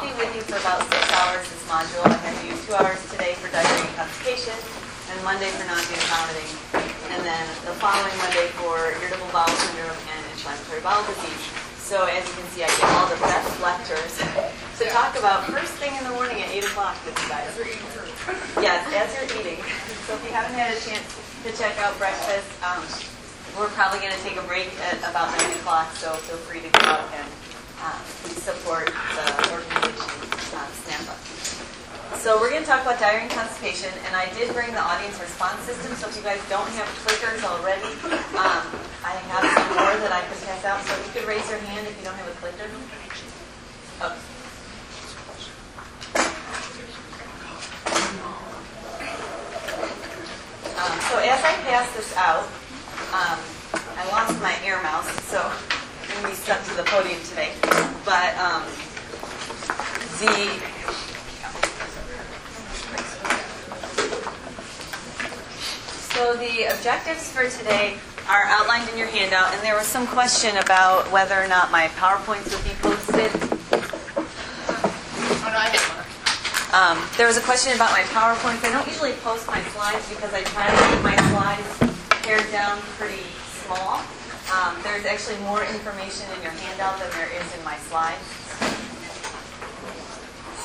I'll be with you for about six hours this module. I have you two hours today for diarrhea and constipation, and Monday for nausea and vomiting, and then the following Monday for irritable bowel syndrome and inflammatory bowel disease. So as you can see, I get all the best lectures to talk about first thing in the morning at 8 o'clock with you guys. Yes, as you're eating. So if you haven't had a chance to check out breakfast, um, we're probably going to take a break at about 9 o'clock, so feel free to go out and um, support the organization um, SNAPA. So we're going to talk about diarrhea and constipation, and I did bring the audience response system, so if you guys don't have clickers already, um, I have some more that I could pass out, so you could raise your hand if you don't have a clicker. Um, so as I pass this out, um, I lost my air mouse, so I'm going to be stuck to the podium today. But um, the so the objectives for today are outlined in your handout, and there was some question about whether or not my PowerPoints would be posted. Um, there was a question about my PowerPoints. I don't usually post my slides because I try to keep my slides pared down pretty small. Um, there's actually more information in your handout than there is in my slides.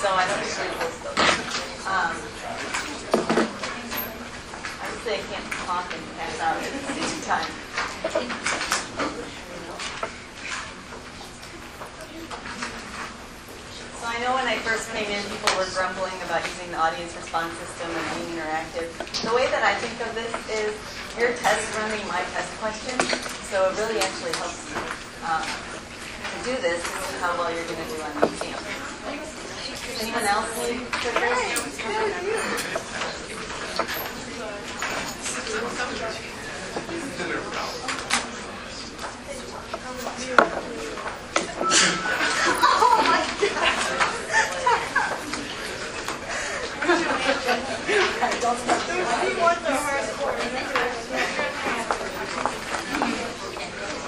So I don't usually post those. Um, say I can't talk and pass out at the same time. So I know when I first came in, people were grumbling about using the audience response system and being interactive. The way that I think of this is you're test running my test question, so it really actually helps um, to do this to see how well you're going to do on the exam. Anyone else need?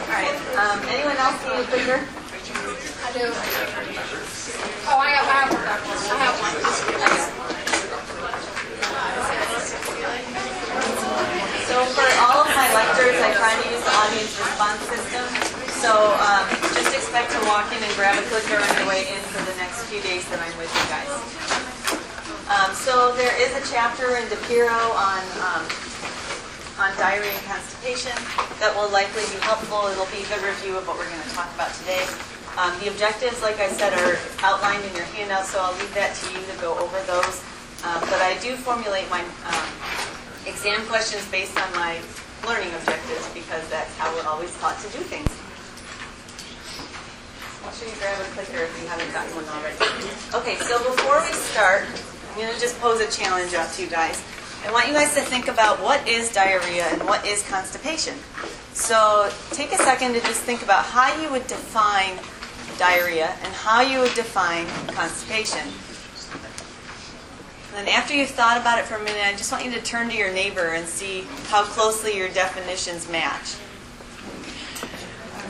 All right. Um, anyone a clicker? Oh, I have, I have one. I have one. So for all of my lectures, I try to use the audience response system. So um, just expect to walk in and grab a clicker on your way in for the next few days that I'm with you guys. Um, so there is a chapter in DiPiro on diarrhea and constipation that will likely be helpful. It'll be a good review of what we're going to talk about today. Um, the objectives, like I said, are outlined in your handout, so I'll leave that to you to go over those. Um, but I do formulate my um, exam questions based on my learning objectives because that's how we're always taught to do things. Make sure you grab a clicker if you haven't gotten one already. Okay, so before we start, I'm going to just pose a challenge out to you guys. I want you guys to think about what is diarrhea and what is constipation. So take a second to just think about how you would define diarrhea and how you would define constipation. And after you've thought about it for a minute, I just want you to turn to your neighbor and see how closely your definitions match.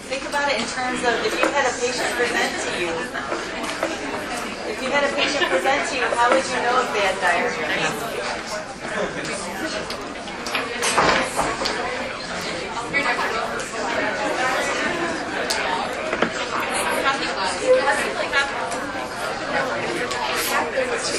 Think about it in terms of if you had a patient present to you. If you had a patient present to you, how would you know if they had diarrhea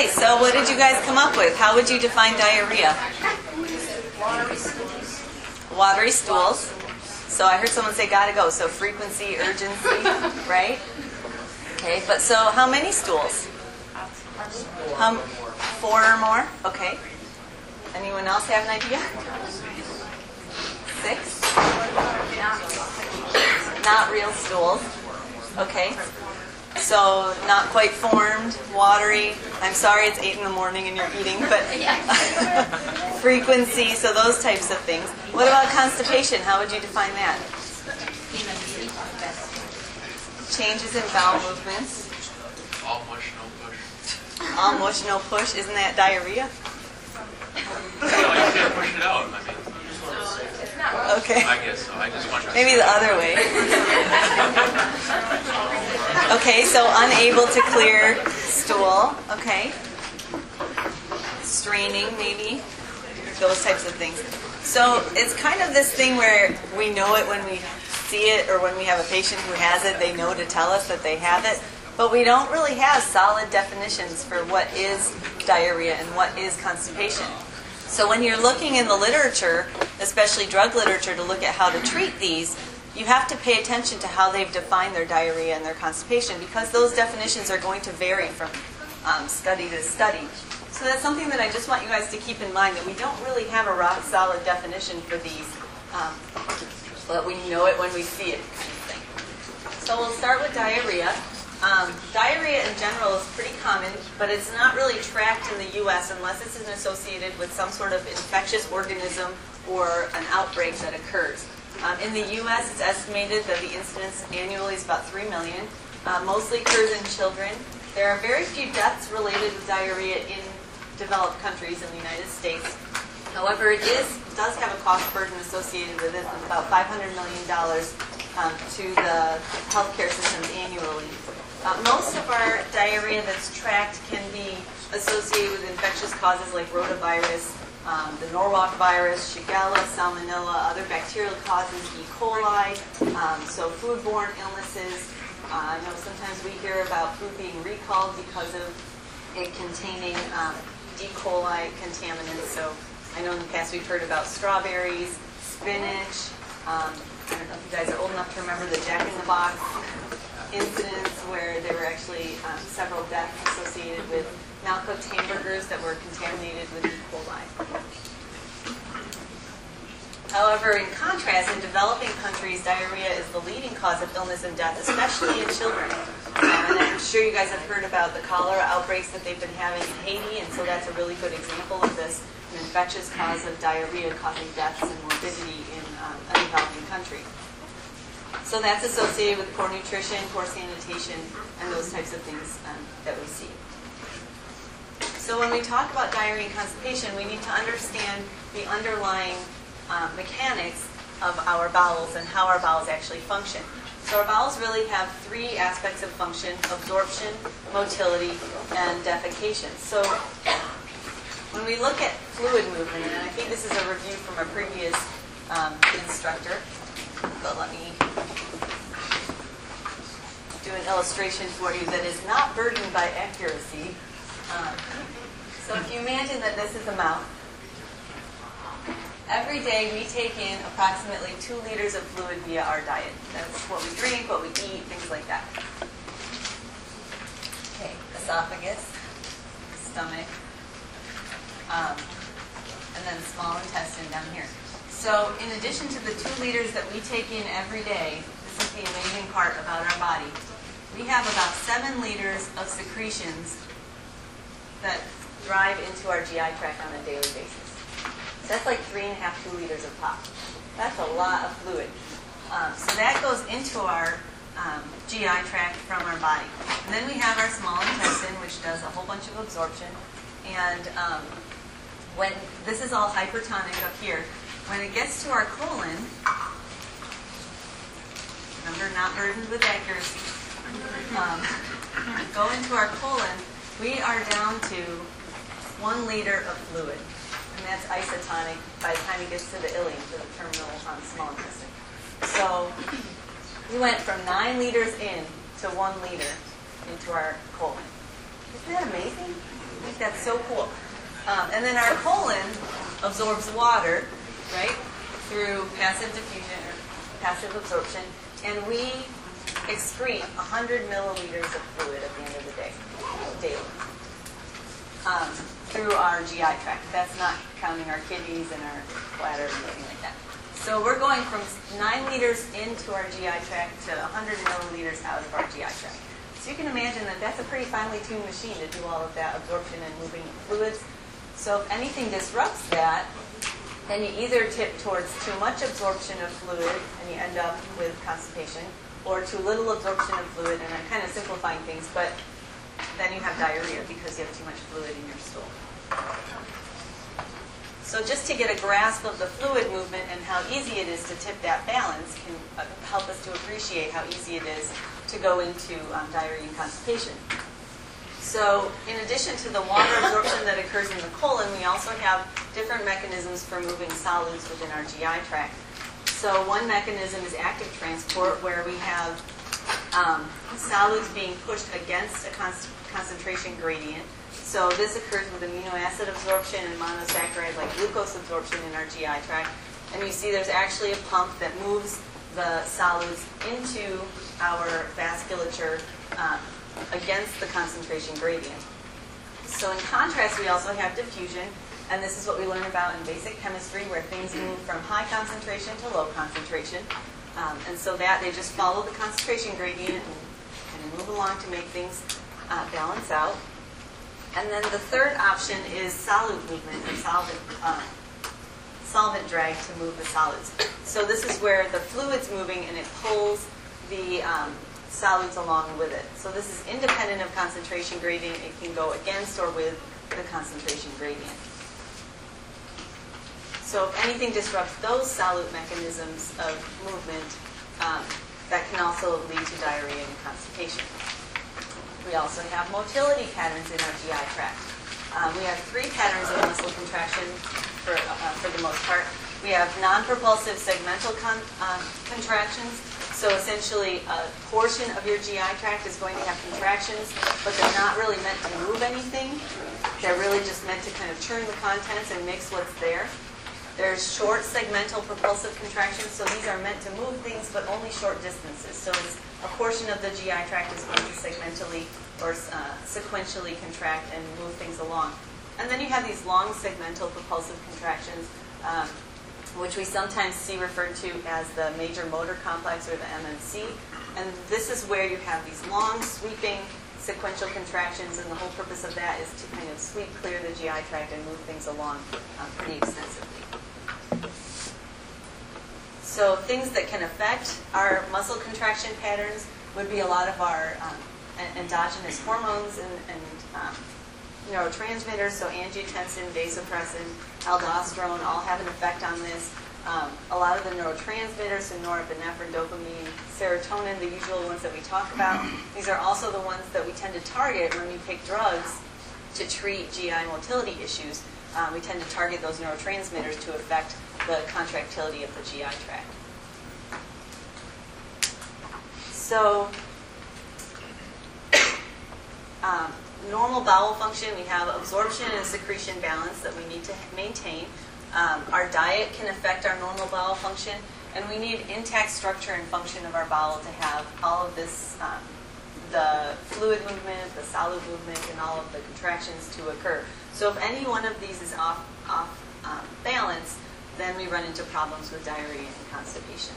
Okay, so what did you guys come up with? How would you define diarrhea? Watery stools. So I heard someone say gotta go. So frequency, urgency, right? Okay, but so how many stools? Four or more? Okay. Anyone else have an idea? Six? Not real stools. Okay. So not quite formed, watery. I'm sorry it's eight in the morning and you're eating, but frequency, so those types of things. What about constipation? How would you define that? Changes in bowel movements. All mush, no push. All mush, no push. Isn't that diarrhea? No, you can't push it out. I mean, Okay. I guess so. I just. Maybe the other way. Okay, so unable to clear stool. Okay. Straining, maybe. Those types of things. So it's kind of this thing where we know it when we see it or when we have a patient who has it, they know to tell us that they have it. But we don't really have solid definitions for what is diarrhea and what is constipation. So when you're looking in the literature, especially drug literature, to look at how to treat these, you have to pay attention to how they've defined their diarrhea and their constipation because those definitions are going to vary from um, study to study. So that's something that I just want you guys to keep in mind that we don't really have a rock solid definition for these, um, but we know it when we see it kind of thing. So we'll start with diarrhea. Um, diarrhea in general is pretty common, but it's not really tracked in the U.S. unless it's associated with some sort of infectious organism or an outbreak that occurs. Um, in the U.S., it's estimated that the incidence annually is about 3 million. Uh, mostly occurs in children. There are very few deaths related to diarrhea in developed countries in the United States. However, it is does have a cost burden associated with it of about $500 million um, to the healthcare systems annually. Uh, most of our diarrhea that's tracked can be associated with infectious causes like rotavirus, um, the Norwalk virus, Shigella, Salmonella, other bacterial causes, E. coli, um, so foodborne illnesses. Uh, I know sometimes we hear about food being recalled because of it containing um, E. coli contaminants. So I know in the past we've heard about strawberries, spinach. Um, I don't know if you guys are old enough to remember the Jack in the Box incidents where there were actually um, several deaths associated with Malcote hamburgers that were contaminated with E. coli. However, in contrast, in developing countries, diarrhea is the leading cause of illness and death, especially in children. Um, and I'm sure you guys have heard about the cholera outbreaks that they've been having in Haiti, and so that's a really good example of this, an infectious cause of diarrhea causing deaths and morbidity in um, a developing country. So that's associated with poor nutrition, poor sanitation, and those types of things um, that we see. So when we talk about diarrhea and constipation, we need to understand the underlying uh, mechanics of our bowels and how our bowels actually function. So our bowels really have three aspects of function, absorption, motility, and defecation. So when we look at fluid movement, and I think this is a review from a previous um, instructor, but let me do an illustration for you that is not burdened by accuracy. Um, so if you imagine that this is a mouth, every day we take in approximately two liters of fluid via our diet. That's what we drink, what we eat, things like that. Okay, esophagus, stomach, um, and then small intestine down here. So in addition to the two liters that we take in every day, this is the amazing part about our body. We have about seven liters of secretions that drive into our GI tract on a daily basis. So that's like three and a half, two liters of pop. That's a lot of fluid. Um, so that goes into our um, GI tract from our body. And then we have our small intestine, which does a whole bunch of absorption. And um, when this is all hypertonic up here, when it gets to our colon, remember not burdened with accuracy, um, go into our colon, we are down to one liter of fluid. And that's isotonic by the time it gets to the ileum, to the terminal um, small intestine. So we went from nine liters in to one liter into our colon. Isn't that amazing? I think that's so cool. Um, and then our colon absorbs water, right, through passive diffusion or passive absorption, and we excrete 100 milliliters of fluid at the end of the day, daily, um, through our GI tract. That's not counting our kidneys and our bladder and anything like that. So we're going from 9 liters into our GI tract to 100 milliliters out of our GI tract. So you can imagine that that's a pretty finely tuned machine to do all of that absorption and moving fluids. So if anything disrupts that, then you either tip towards too much absorption of fluid and you end up with constipation, or too little absorption of fluid, and I'm kind of simplifying things, but then you have diarrhea because you have too much fluid in your stool. So just to get a grasp of the fluid movement and how easy it is to tip that balance can uh, help us to appreciate how easy it is to go into um, diarrhea and constipation. So in addition to the water absorption that occurs in the colon, we also have different mechanisms for moving solids within our GI tract. So one mechanism is active transport, where we have um, solids being pushed against a con- concentration gradient. So this occurs with amino acid absorption and monosaccharide like glucose absorption in our GI tract. And you see there's actually a pump that moves the solids into our vasculature uh, against the concentration gradient. So in contrast, we also have diffusion, and this is what we learn about in basic chemistry, where things move from high concentration to low concentration. Um, and so that they just follow the concentration gradient and, and move along to make things uh, balance out. And then the third option is solute movement or solvent, uh, solvent drag to move the solids. So this is where the fluid's moving and it pulls the um, solids along with it. So this is independent of concentration gradient. It can go against or with the concentration gradient. So if anything disrupts those solute mechanisms of movement, um, that can also lead to diarrhea and constipation. We also have motility patterns in our GI tract. Um, we have three patterns of muscle contraction for, uh, for the most part. We have non-propulsive segmental con- uh, contractions. So essentially, a portion of your GI tract is going to have contractions, but they're not really meant to move anything. They're really just meant to kind of churn the contents and mix what's there. There's short segmental propulsive contractions, so these are meant to move things, but only short distances. So it's a portion of the GI tract is going to segmentally or uh, sequentially contract and move things along. And then you have these long segmental propulsive contractions, um, which we sometimes see referred to as the major motor complex or the MMC. And this is where you have these long sweeping sequential contractions, and the whole purpose of that is to kind of sweep clear the GI tract and move things along um, pretty extensively. So things that can affect our muscle contraction patterns would be a lot of our um, endogenous hormones and, and um, neurotransmitters, so angiotensin, vasopressin, aldosterone, all have an effect on this. Um, a lot of the neurotransmitters, so norepinephrine, dopamine, serotonin, the usual ones that we talk about, these are also the ones that we tend to target when we pick drugs to treat GI motility issues. Um, we tend to target those neurotransmitters to affect the contractility of the GI tract. So, um, normal bowel function, we have absorption and secretion balance that we need to maintain. Um, our diet can affect our normal bowel function, and we need intact structure and function of our bowel to have all of this, um, the fluid movement, the solid movement, and all of the contractions to occur. So if any one of these is off, off um, balance, then we run into problems with diarrhea and constipation.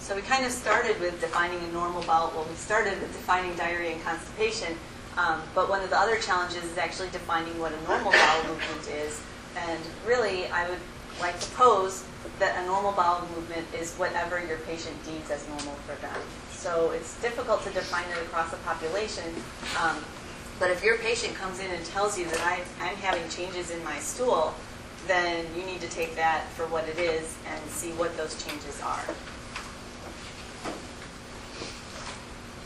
So we kind of started with defining a normal bowel. Well, we started with defining diarrhea and constipation, um, but one of the other challenges is actually defining what a normal bowel movement is. And really, I would like to pose that a normal bowel movement is whatever your patient deems as normal for them. So it's difficult to define it across a population. Um, but if your patient comes in and tells you that I, I'm having changes in my stool, then you need to take that for what it is and see what those changes are.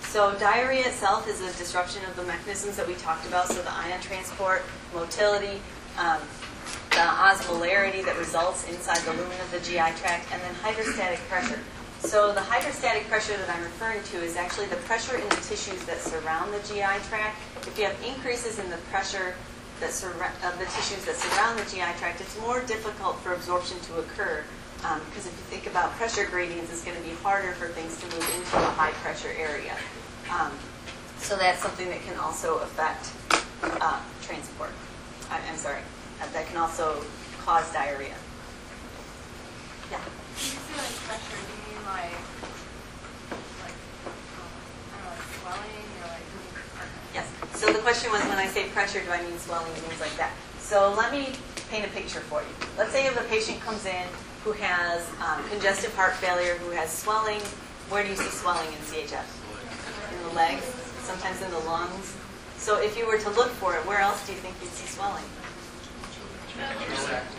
So diarrhea itself is a disruption of the mechanisms that we talked about. So the ion transport, motility, um, the osmolarity that results inside the lumen of the GI tract, and then hydrostatic pressure. So the hydrostatic pressure that I'm referring to is actually the pressure in the tissues that surround the GI tract. If you have increases in the pressure that surra- of the tissues that surround the GI tract, it's more difficult for absorption to occur. Um, because if you think about pressure gradients, it's going to be harder for things to move into a high pressure area. Um, so that's something that can also affect uh, transport. I, I'm sorry, uh, that can also cause diarrhea. Yeah. When you say like pressure, do you mean like, like, um, know, like swelling question was, when I say pressure, do I mean swelling and things like that? So let me paint a picture for you. Let's say if a patient comes in who has um, congestive heart failure, who has swelling. Where do you see swelling in CHF? In the legs, sometimes in the lungs. So if you were to look for it, where else do you think you'd see swelling?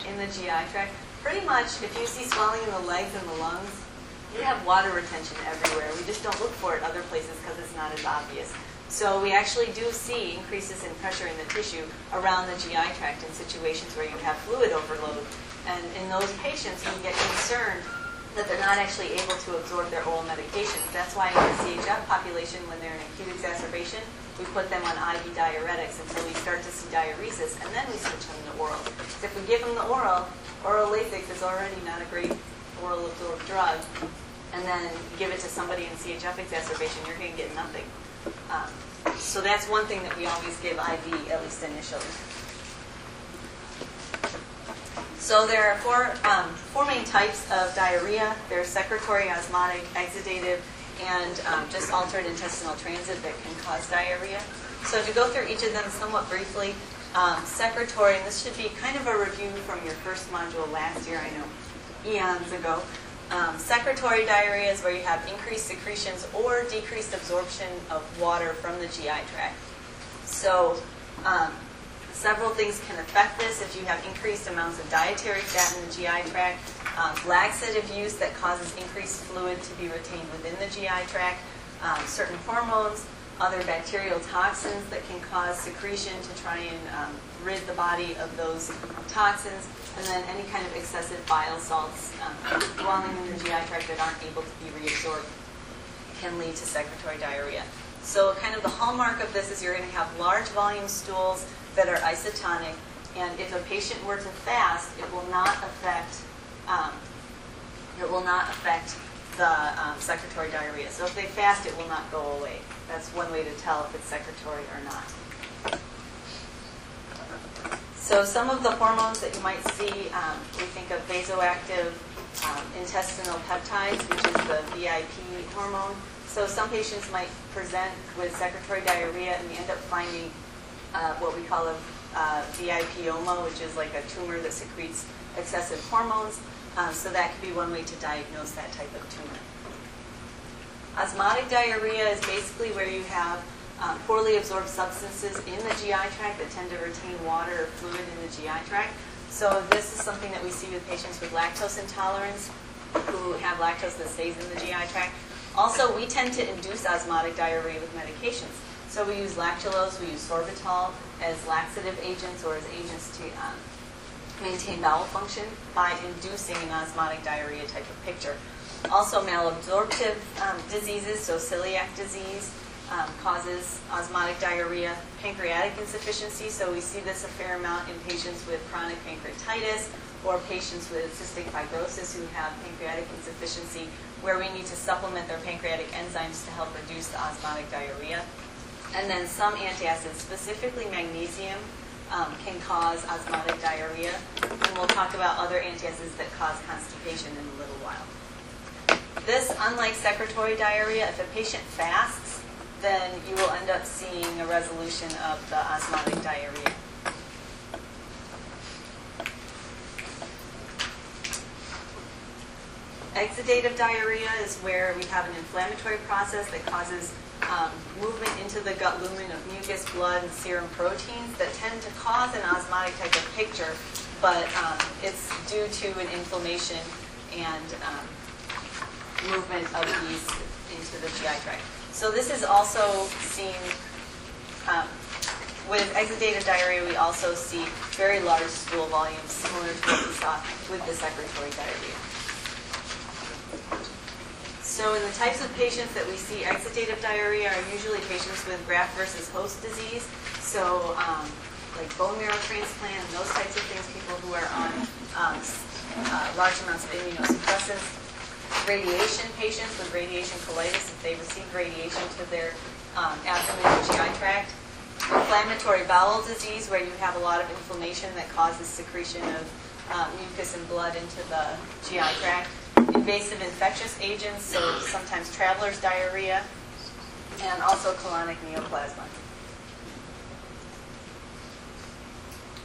In the GI tract. Pretty much, if you see swelling in the legs and the lungs, you have water retention everywhere. We just don't look for it other places because it's not as obvious. So we actually do see increases in pressure in the tissue around the GI tract in situations where you have fluid overload. And in those patients, we get concerned that they're not actually able to absorb their oral medications. That's why in the CHF population, when they're in acute exacerbation, we put them on IV diuretics until we start to see diuresis, and then we switch them to oral. 'Cause if we give them the oral, oral Lasix is already not a great oral absorbed drug, and then give it to somebody in CHF exacerbation, you're going to get nothing. Um, so that's one thing that we always give IV, at least initially. So there are four, um, four main types of diarrhea. There's secretory, osmotic, exudative, and um, just altered intestinal transit that can cause diarrhea. So to go through each of them somewhat briefly, um, secretory, and this should be kind of a review from your first module last year, I know, eons ago. Um, secretory diarrhea is where you have increased secretions or decreased absorption of water from the GI tract. So um, several things can affect this. If you have increased amounts of dietary fat in the GI tract, um, laxative use that causes increased fluid to be retained within the GI tract, um, certain hormones, other bacterial toxins that can cause secretion to try and um, rid the body of those toxins, and then any kind of excessive bile salts um, dwelling in the GI tract that aren't able to be reabsorbed can lead to secretory diarrhea. So kind of the hallmark of this is you're going to have large volume stools that are isotonic, and if a patient were to fast, it will not affect um, it will not affect the um, secretory diarrhea. So if they fast, it will not go away. That's one way to tell if it's secretory or not. So some of the hormones that you might see, um, we think of vasoactive um, intestinal peptides, which is the VIP hormone. So some patients might present with secretory diarrhea and we end up finding uh, what we call a uh, VIPoma, which is like a tumor that secretes excessive hormones. Um, so that could be one way to diagnose that type of tumor. Osmotic diarrhea is basically where you have um, poorly absorbed substances in the GI tract that tend to retain water or fluid in the GI tract. So this is something that we see with patients with lactose intolerance who have lactose that stays in the GI tract. Also, we tend to induce osmotic diarrhea with medications. So we use lactulose, we use sorbitol as laxative agents or as agents to um, maintain bowel function by inducing an osmotic diarrhea type of picture. Also, malabsorptive um, diseases, so celiac disease, um, causes osmotic diarrhea, pancreatic insufficiency. So we see this a fair amount in patients with chronic pancreatitis or patients with cystic fibrosis who have pancreatic insufficiency, where we need to supplement their pancreatic enzymes to help reduce the osmotic diarrhea. And then some antacids, specifically magnesium, um, can cause osmotic diarrhea. And we'll talk about other antacids that cause constipation in a little while. This, unlike secretory diarrhea, if a patient fasts, then you will end up seeing a resolution of the osmotic diarrhea. Exudative diarrhea is where we have an inflammatory process that causes um, movement into the gut lumen of mucus, blood, and serum proteins that tend to cause an osmotic type of picture, but um, it's due to an inflammation and um, movement of these into the GI tract. So this is also seen um, with exudative diarrhea. We also see very large stool volumes, similar to what we saw with the secretory diarrhea. So in the types of patients that we see exudative diarrhea are usually patients with graft versus host disease. So um, like bone marrow transplant and those types of things, people who are on um, uh, large amounts of immunosuppressants. Radiation patients with radiation colitis, if they receive radiation to their um, abdomen and GI tract. Inflammatory bowel disease, where you have a lot of inflammation that causes secretion of uh, mucus and blood into the GI tract invasive infectious agents, so sometimes traveler's diarrhea, and also colonic neoplasma.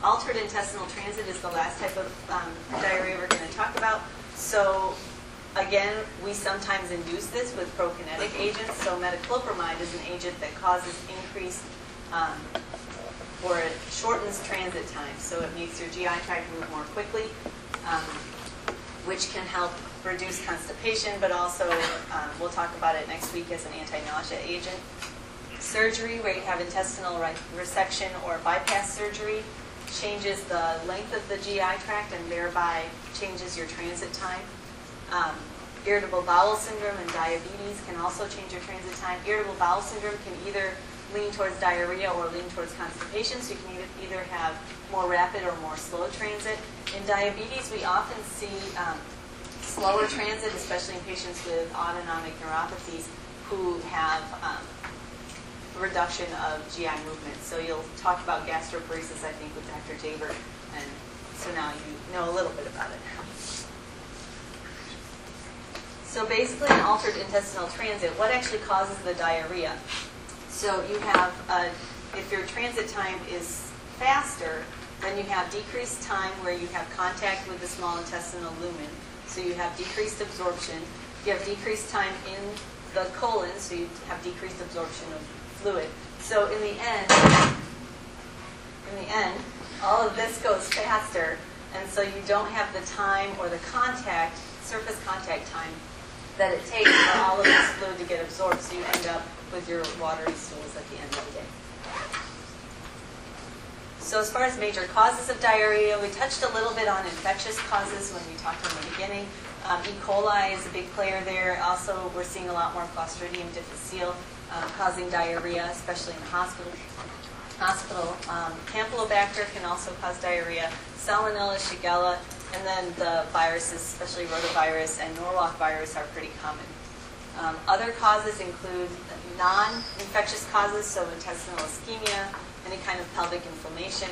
Altered intestinal transit is the last type of um, diarrhea we're going to talk about. So again, we sometimes induce this with prokinetic agents. So metoclopramide is an agent that causes increased um, or it shortens transit time. So it makes your GI tract move more quickly, um, which can help reduce constipation, but also um, we'll talk about it next week as an anti-nausea agent. Surgery, where you have intestinal resection or bypass surgery, changes the length of the GI tract and thereby changes your transit time. Um, irritable bowel syndrome and diabetes can also change your transit time. Irritable bowel syndrome can either lean towards diarrhea or lean towards constipation, so you can either, have more rapid or more slow transit. In diabetes, we often see um, slower transit, especially in patients with autonomic neuropathies who have um, reduction of GI movement. So you'll talk about gastroparesis, I think, with Dr. Jaber, and so now you know a little bit about it. So basically, an altered intestinal transit, what actually causes the diarrhea? So you have, uh, if your transit time is faster, then you have decreased time where you have contact with the small intestinal lumen. So you have decreased absorption. You have decreased time in the colon, so you have decreased absorption of fluid. So in the end, in the end, all of this goes faster, and so you don't have the time or the contact, surface contact time that it takes for all of this fluid to get absorbed, so you end up with your watery stools at the end of the day. So as far as major causes of diarrhea, we touched a little bit on infectious causes when we talked in the beginning. Um, E. coli is a big player there. Also, we're seeing a lot more Clostridium difficile uh, causing diarrhea, especially in the hospital. Hospital. Um, Campylobacter can also cause diarrhea. Salmonella, Shigella, and then the viruses, especially rotavirus and Norwalk virus, are pretty common. Um, other causes include non-infectious causes, so intestinal ischemia, any kind of pelvic inflammation,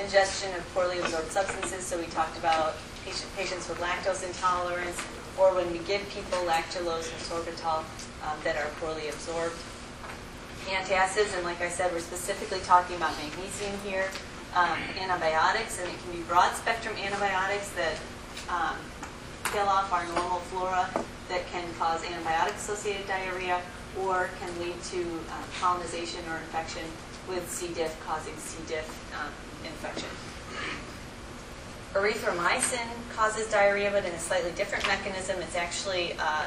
ingestion of poorly absorbed substances. So we talked about patient, patients with lactose intolerance, or when we give people lactulose and sorbitol um, that are poorly absorbed. Antacids, and like I said, we're specifically talking about magnesium here. Um, antibiotics, and it can be broad spectrum antibiotics that um, kill off our normal flora that can cause antibiotic associated diarrhea or can lead to uh, colonization or infection with C. diff causing C. diff um, infection. Erythromycin causes diarrhea, but in a slightly different mechanism. It's actually a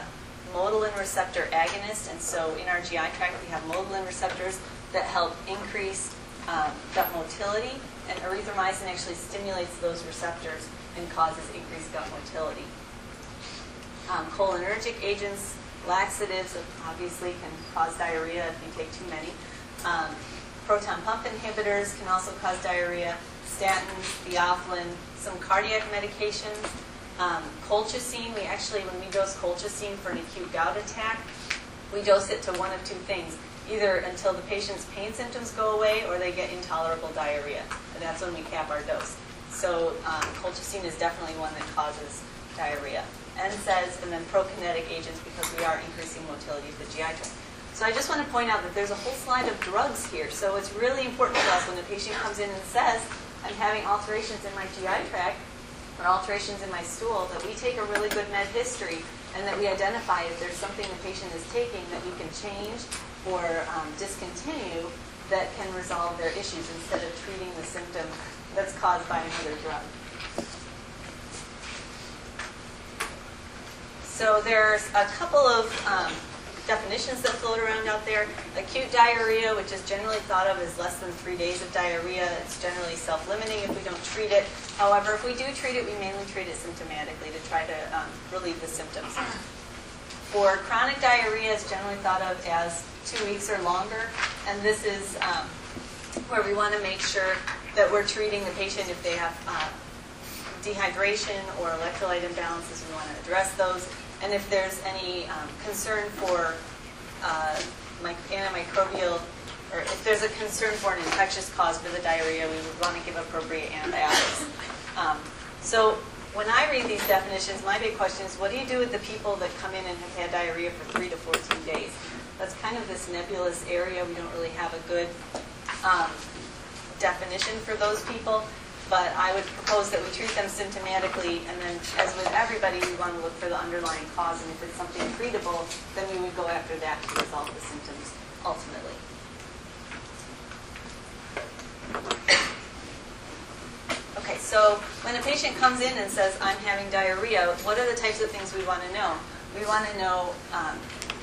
motilin receptor agonist, and so in our GI tract we have motilin receptors that help increase um, gut motility, and erythromycin actually stimulates those receptors and causes increased gut motility. Um, cholinergic agents, laxatives, obviously can cause diarrhea if you take too many. Um, proton pump inhibitors can also cause diarrhea. Statins, theophylline, some cardiac medications. Um, colchicine, we actually, when we dose colchicine for an acute gout attack, we dose it to one of two things. Either until the patient's pain symptoms go away or they get intolerable diarrhea. And that's when we cap our dose. So um, colchicine is definitely one that causes diarrhea. NSAIDs and then prokinetic agents because we are increasing motility of the GI tract. So I just want to point out that there's a whole slide of drugs here. So it's really important for us when the patient comes in and says, I'm having alterations in my GI tract or alterations in my stool, that we take a really good med history and that we identify if there's something the patient is taking that we can change or um, discontinue that can resolve their issues instead of treating the symptom that's caused by another drug. So there's a couple of um, definitions that float around out there. Acute diarrhea, which is generally thought of as less than three days of diarrhea, it's generally self-limiting if we don't treat it. However, if we do treat it, we mainly treat it symptomatically to try to um, relieve the symptoms. For chronic diarrhea, it's generally thought of as two weeks or longer, and this is um, where we want to make sure that we're treating the patient if they have uh, dehydration or electrolyte imbalances, we want to address those. And if there's any um, concern for uh, mic- antimicrobial, or if there's a concern for an infectious cause for the diarrhea, we would want to give appropriate antibiotics. Um, so when I read these definitions, my big question is, what do you do with the people that come in and have had diarrhea for 3 to 14 days? That's kind of this nebulous area. We don't really have a good um, definition for those people. But I would propose that we treat them symptomatically, and then, as with everybody, we want to look for the underlying cause, and if it's something treatable, then we would go after that to resolve the symptoms ultimately. Okay, so when a patient comes in and says, I'm having diarrhea, what are the types of things we want to know? We want to know, um,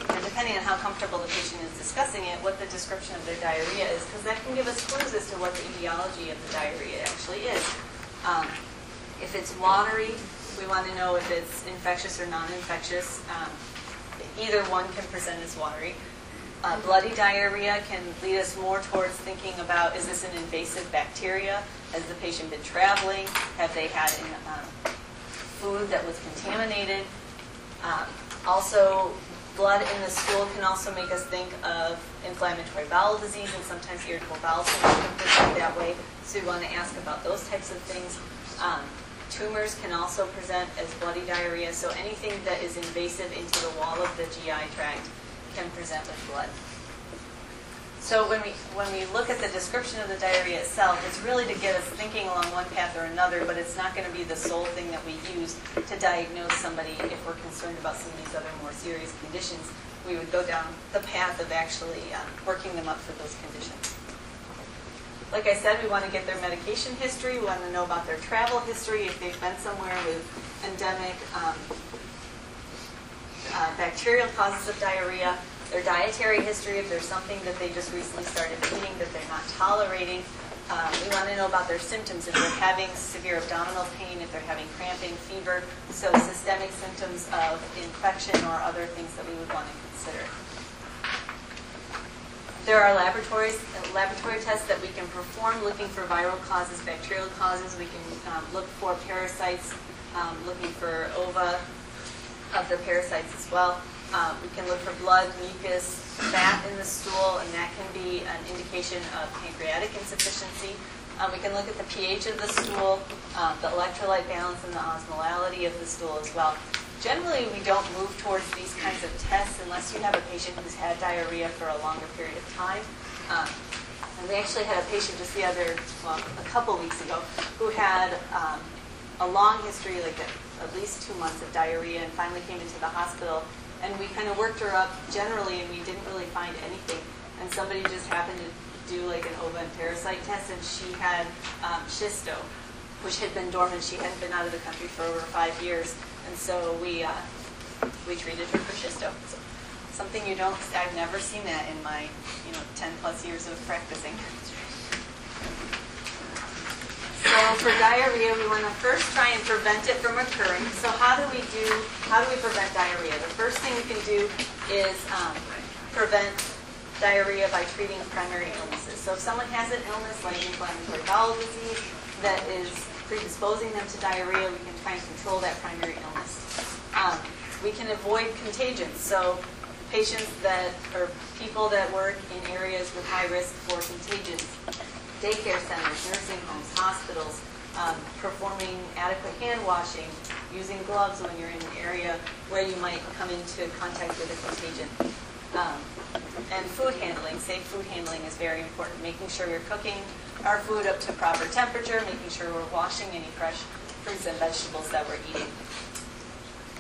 and depending on how comfortable the patient is discussing it, what the description of their diarrhea is, because that can give us clues as to what the etiology of the diarrhea actually is. Um, if it's watery, we want to know if it's infectious or non-infectious. Um, either one can present as watery. Uh, bloody diarrhea can lead us more towards thinking about is this an invasive bacteria? Has the patient been traveling? Have they had um, food that was contaminated? Um, also, blood in the stool can also make us think of inflammatory bowel disease and sometimes irritable bowel syndrome that way. So we want to ask about those types of things. Um, tumors can also present as bloody diarrhea. So anything that is invasive into the wall of the GI tract can present with blood. So when we, when we look at the description of the diarrhea itself, it's really to get us thinking along one path or another, but it's not going to be the sole thing that we use to diagnose somebody if we're concerned about some of these other more serious conditions. We would go down the path of actually um, working them up for those conditions. Like I said, we want to get their medication history. We want to know about their travel history, if they've been somewhere with endemic um, uh, bacterial causes of diarrhea, their dietary history, if there's something that they just recently started eating that they're not tolerating. Um, we want to know about their symptoms, if they're having severe abdominal pain, if they're having cramping, fever, so systemic symptoms of infection or other things that we would want to consider. There are laboratories, laboratory tests that we can perform looking for viral causes, bacterial causes. We can um, look for parasites, um, looking for ova of the parasites as well. Um, we can look for blood, mucus, fat in the stool, and that can be an indication of pancreatic insufficiency. Um, we can look at the pH of the stool, um, the electrolyte balance, and the osmolality of the stool as well. Generally, we don't move towards these kinds of tests unless you have a patient who's had diarrhea for a longer period of time. Um, and we actually had a patient just the other, well, a couple weeks ago, who had um, a long history, like at least two months of diarrhea, and finally came into the hospital. And we kind of worked her up generally, and we didn't really find anything. And somebody just happened to do like an ova and parasite test, and she had um, schisto, which had been dormant. She hadn't been out of the country for over five years, and so we uh, we treated her for schisto. So something you don't. I've never seen that in my you know 10 plus years of practicing. So for diarrhea, we want to first try and prevent it from occurring. So how do we do? How do we prevent diarrhea? The first thing we can do is um, prevent diarrhea by treating primary illnesses. So if someone has an illness like inflammatory bowel disease that is predisposing them to diarrhea, we can try and control that primary illness. Um, we can avoid contagions. So patients that or people that work in areas with high risk for contagions, daycare centers, nursing homes, hospitals, um, performing adequate hand washing, using gloves when you're in an area where you might come into contact with a contagion. Um, and food handling, safe food handling is very important. Making sure we're cooking our food up to proper temperature, making sure we're washing any fresh fruits and vegetables that we're eating.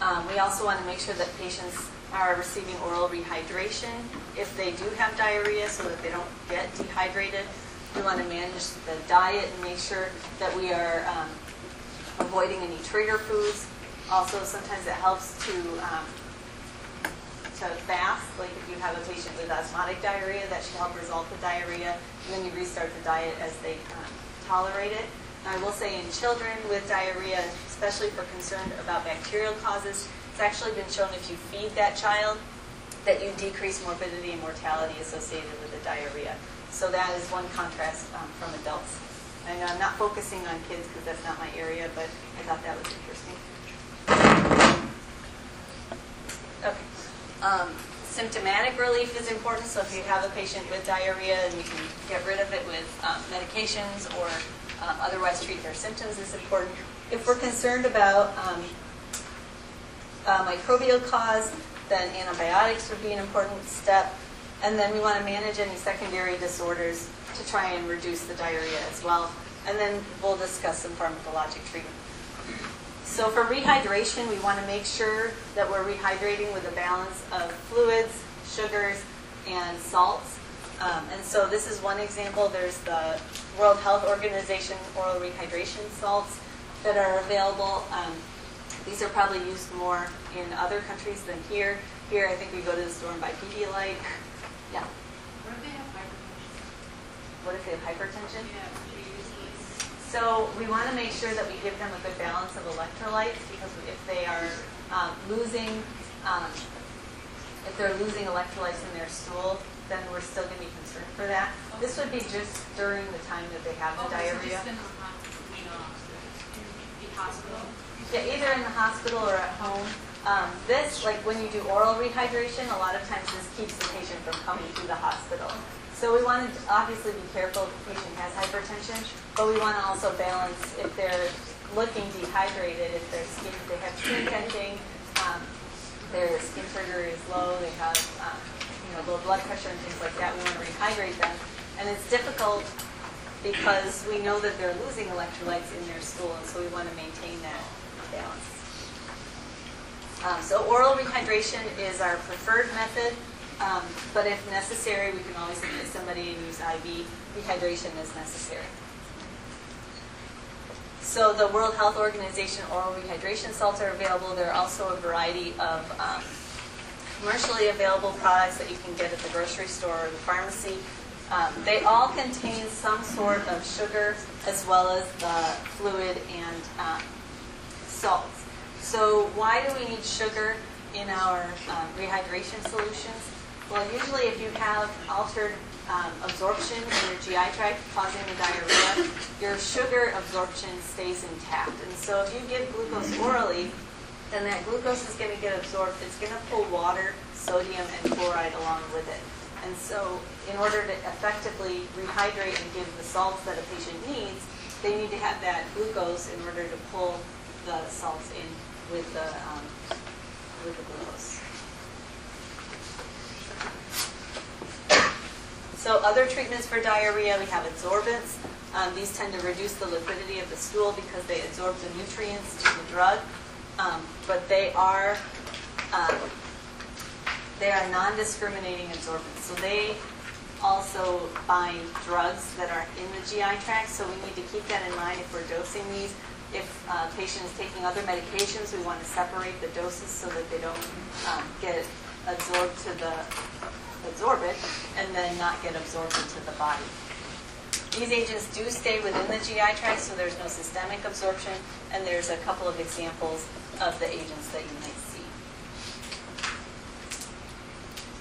Um, we also want to make sure that patients are receiving oral rehydration if they do have diarrhea so that they don't get dehydrated. We want to manage the diet and make sure that we are um, avoiding any trigger foods. Also, sometimes it helps to um, to fast. Like if you have a patient with osmotic diarrhea, that should help resolve the diarrhea. And then you restart the diet as they um, tolerate it. And I will say in children with diarrhea, especially for concerned about bacterial causes, it's actually been shown if you feed that child that you decrease morbidity and mortality associated with the diarrhea. So that is one contrast um, from adults. And I'm not focusing on kids because that's not my area, but I thought that was interesting. Okay. Um, symptomatic relief is important. So if you have a patient with diarrhea and you can get rid of it with um, medications or um, otherwise treat their symptoms is important. If we're concerned about um, uh, microbial cause, then antibiotics would be an important step. And then we want to manage any secondary disorders to try and reduce the diarrhea as well. and then we'll discuss some pharmacologic treatment. So for rehydration, we want to make sure that we're rehydrating with a balance of fluids, sugars, and salts. Um, and so this is one example. There's the World Health Organization oral rehydration salts that are available. Um, these are probably used more in other countries than here. Here, I think we go to the store and buy Pedialyte. Yeah. What if they have hypertension? What if they have hypertension? Yeah, would you use these? So we want to make sure that we give them a good balance of electrolytes because if they are um, losing, um, if they're losing electrolytes in their stool, then we're still going to be concerned for that. This would be just during the time that they have the Okay, diarrhea. the hos- you know, in the hospital? Yeah, either in the hospital or at home. Um, this, like when you do oral rehydration, a lot of times this keeps the patient from coming to the hospital. So we want to obviously be careful if the patient has hypertension, but we want to also balance if they're looking dehydrated, if their skin, they have skin tenting, um, their skin turgor is low, they have um, you know low blood pressure and things like that. We want to rehydrate them, and it's difficult because we know that they're losing electrolytes in their stool, and so we want to maintain that balance. Um, so oral rehydration is our preferred method, um, but if necessary, we can always admit somebody and use IV rehydration as necessary. So the World Health Organization oral rehydration salts are available. There are also a variety of um, commercially available products that you can get at the grocery store or the pharmacy. Um, they all contain some sort of sugar as well as the fluid and um, salts. So why do we need sugar in our um, rehydration solutions? Well, usually if you have altered um, absorption in your GI tract causing the diarrhea, your sugar absorption stays intact. And so if you give glucose orally, then that glucose is going to get absorbed. It's going to pull water, sodium, and chloride along with it. And so in order to effectively rehydrate and give the salts that a patient needs, they need to have that glucose in order to pull the salts in with the, um, with the glucose. So other treatments for diarrhea, we have adsorbents. Um, these tend to reduce the liquidity of the stool because they absorb the nutrients to the drug. Um, but they are um, they are non-discriminating absorbents. So they also bind drugs that are in the GI tract. So we need to keep that in mind if we're dosing these. If a patient is taking other medications, we want to separate the doses so that they don't um, get absorbed to the absorbent and then not get absorbed into the body. These agents do stay within the GI tract, so there's no systemic absorption, and there's a couple of examples of the agents that you might see.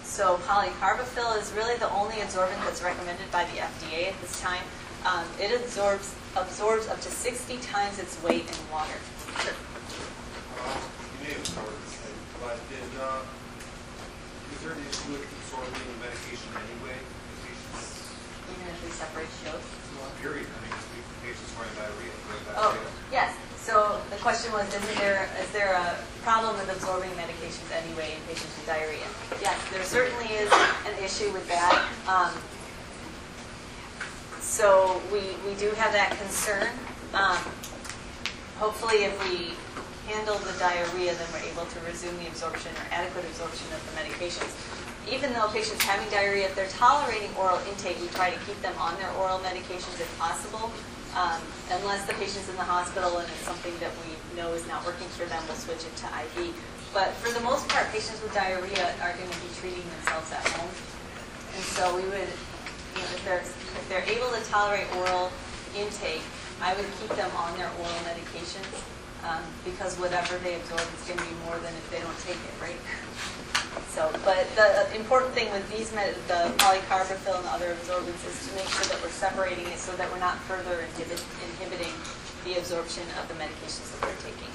So polycarbophil is really the only absorbent that's recommended by the FDA at this time. Um, it absorbs absorbs up to 60 times its weight in water. Uh, You may have covered this thing, but did, uh, is there an issue with absorbing the medication anyway? Even if we separate shows. well, period, I mean, patients who diarrhea, Oh, yes. So the question was, is there, is there a problem with absorbing medications anyway in patients with diarrhea? Yes, there certainly is an issue with that. Um, So we, we do have that concern. Um, Hopefully, if we handle the diarrhea, then we're able to resume the absorption or adequate absorption of the medications. Even though patients having diarrhea, if they're tolerating oral intake, we try to keep them on their oral medications if possible. Um, Unless the patient's in the hospital and it's something that we know is not working for them, we'll switch it to IV. But for the most part, patients with diarrhea are going to be treating themselves at home. And so we would, you know, if they're, if they're able to tolerate oral intake, I would keep them on their oral medications, um, because whatever they absorb is going to be more than if they don't take it, right? So, but the important thing with these, the polycarbophil and the other absorbents is to make sure that we're separating it so that we're not further inhibit, inhibiting the absorption of the medications that they're taking.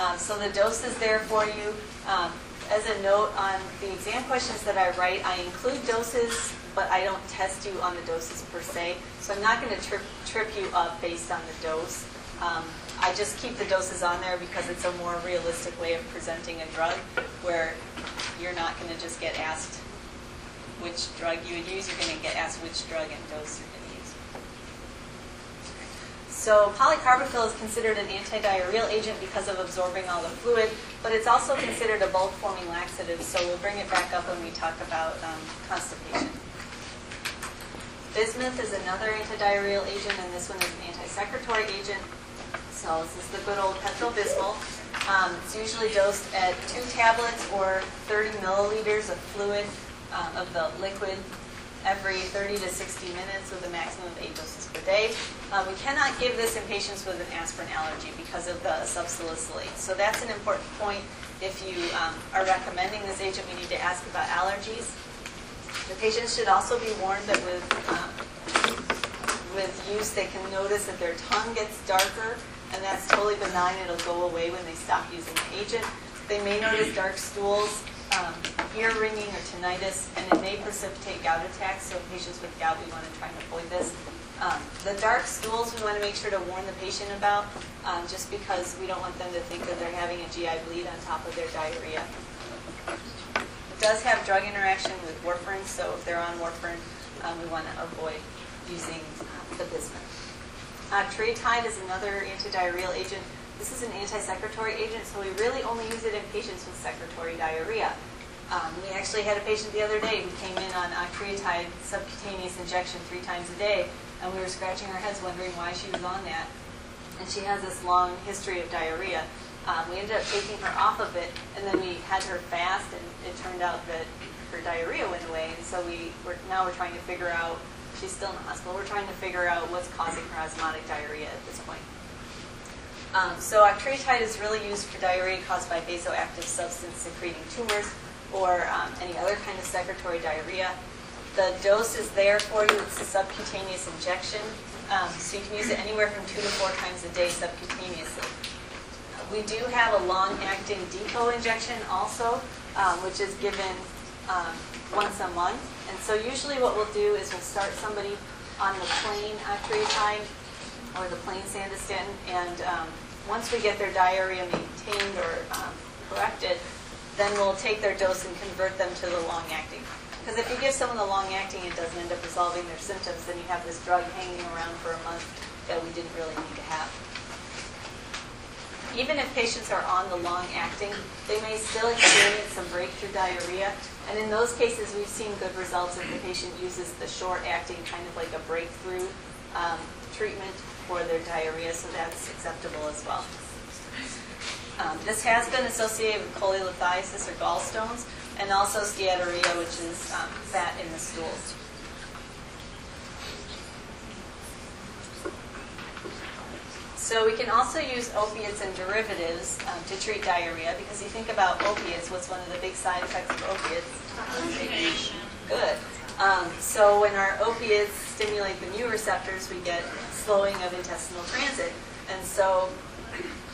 Um, so the dose is there for you. Um, as a note on the exam questions that I write, I include doses, but I don't test you on the doses per se. So I'm not going to trip, trip you up based on the dose. Um, I just keep the doses on there because it's a more realistic way of presenting a drug where you're not going to just get asked which drug you would use. You're going to get asked which drug and dose you're going to use. So polycarbophil is considered an antidiarrheal agent because of absorbing all the fluid, but it's also considered a bulk-forming laxative, so we'll bring it back up when we talk about um, constipation. Bismuth is another antidiarrheal agent, and this one is an anti-secretory agent. So this is the good old Pepto-Bismol. Um, it's usually dosed at two tablets or 30 milliliters of fluid, uh, of the liquid, every 30 to 60 minutes with a maximum of eight doses per day. Uh, we cannot give this in patients with an aspirin allergy because of the subsalicylate. So that's an important point. If you um, are recommending this agent, we need to ask about allergies. The patients should also be warned that with um, with use, they can notice that their tongue gets darker, and that's totally benign. It'll go away when they stop using the agent. They may notice dark stools, um, ear ringing, or tinnitus, and it may precipitate gout attacks. So patients with gout, we want to try and avoid this. Um, the dark stools, we want to make sure to warn the patient about, um, just because we don't want them to think that they're having a GI bleed on top of their diarrhea. It does have drug interaction with warfarin, so if they're on warfarin, um, we want to avoid using uh, the bismuth. Octreotide is another antidiarrheal agent. This is an anti-secretory agent, so we really only use it in patients with secretory diarrhea. Um, we actually had a patient the other day who came in on octreotide subcutaneous injection three times a day, and we were scratching our heads wondering why she was on that. And she has this long history of diarrhea. Um, we ended up taking her off of it, and then we had her fast, and it turned out that her diarrhea went away. And so we were, now we're trying to figure out, she's still in the hospital, we're trying to figure out what's causing her osmotic diarrhea at this point. Um, so octreotide is really used for diarrhea caused by vasoactive substance secreting tumors or um, any other kind of secretory diarrhea. The dose is there for you. It's a subcutaneous injection, um, so you can use it anywhere from two to four times a day subcutaneously. We do have a long-acting depot injection also, um, which is given um, once a month. And so usually what we'll do is we'll start somebody on the plain octreotide or the plain Sandostatin, and um, once we get their diarrhea maintained or um, corrected, then we'll take their dose and convert them to the long-acting. Because if you give someone the long-acting, it doesn't end up resolving their symptoms, then you have this drug hanging around for a month that we didn't really need to have. Even if patients are on the long-acting, they may still experience some breakthrough diarrhea. And in those cases, we've seen good results if the patient uses the short-acting, kind of like a breakthrough um, treatment for their diarrhea, so that's acceptable as well. Um, this has been associated with cholelithiasis or gallstones, and also steatorrhea, which is um, fat in the stools. So we can also use opiates and derivatives um, to treat diarrhea because you think about opiates, what's one of the big side effects of opiates? Good. Um, so when our opiates stimulate the mu receptors, we get slowing of intestinal transit. And so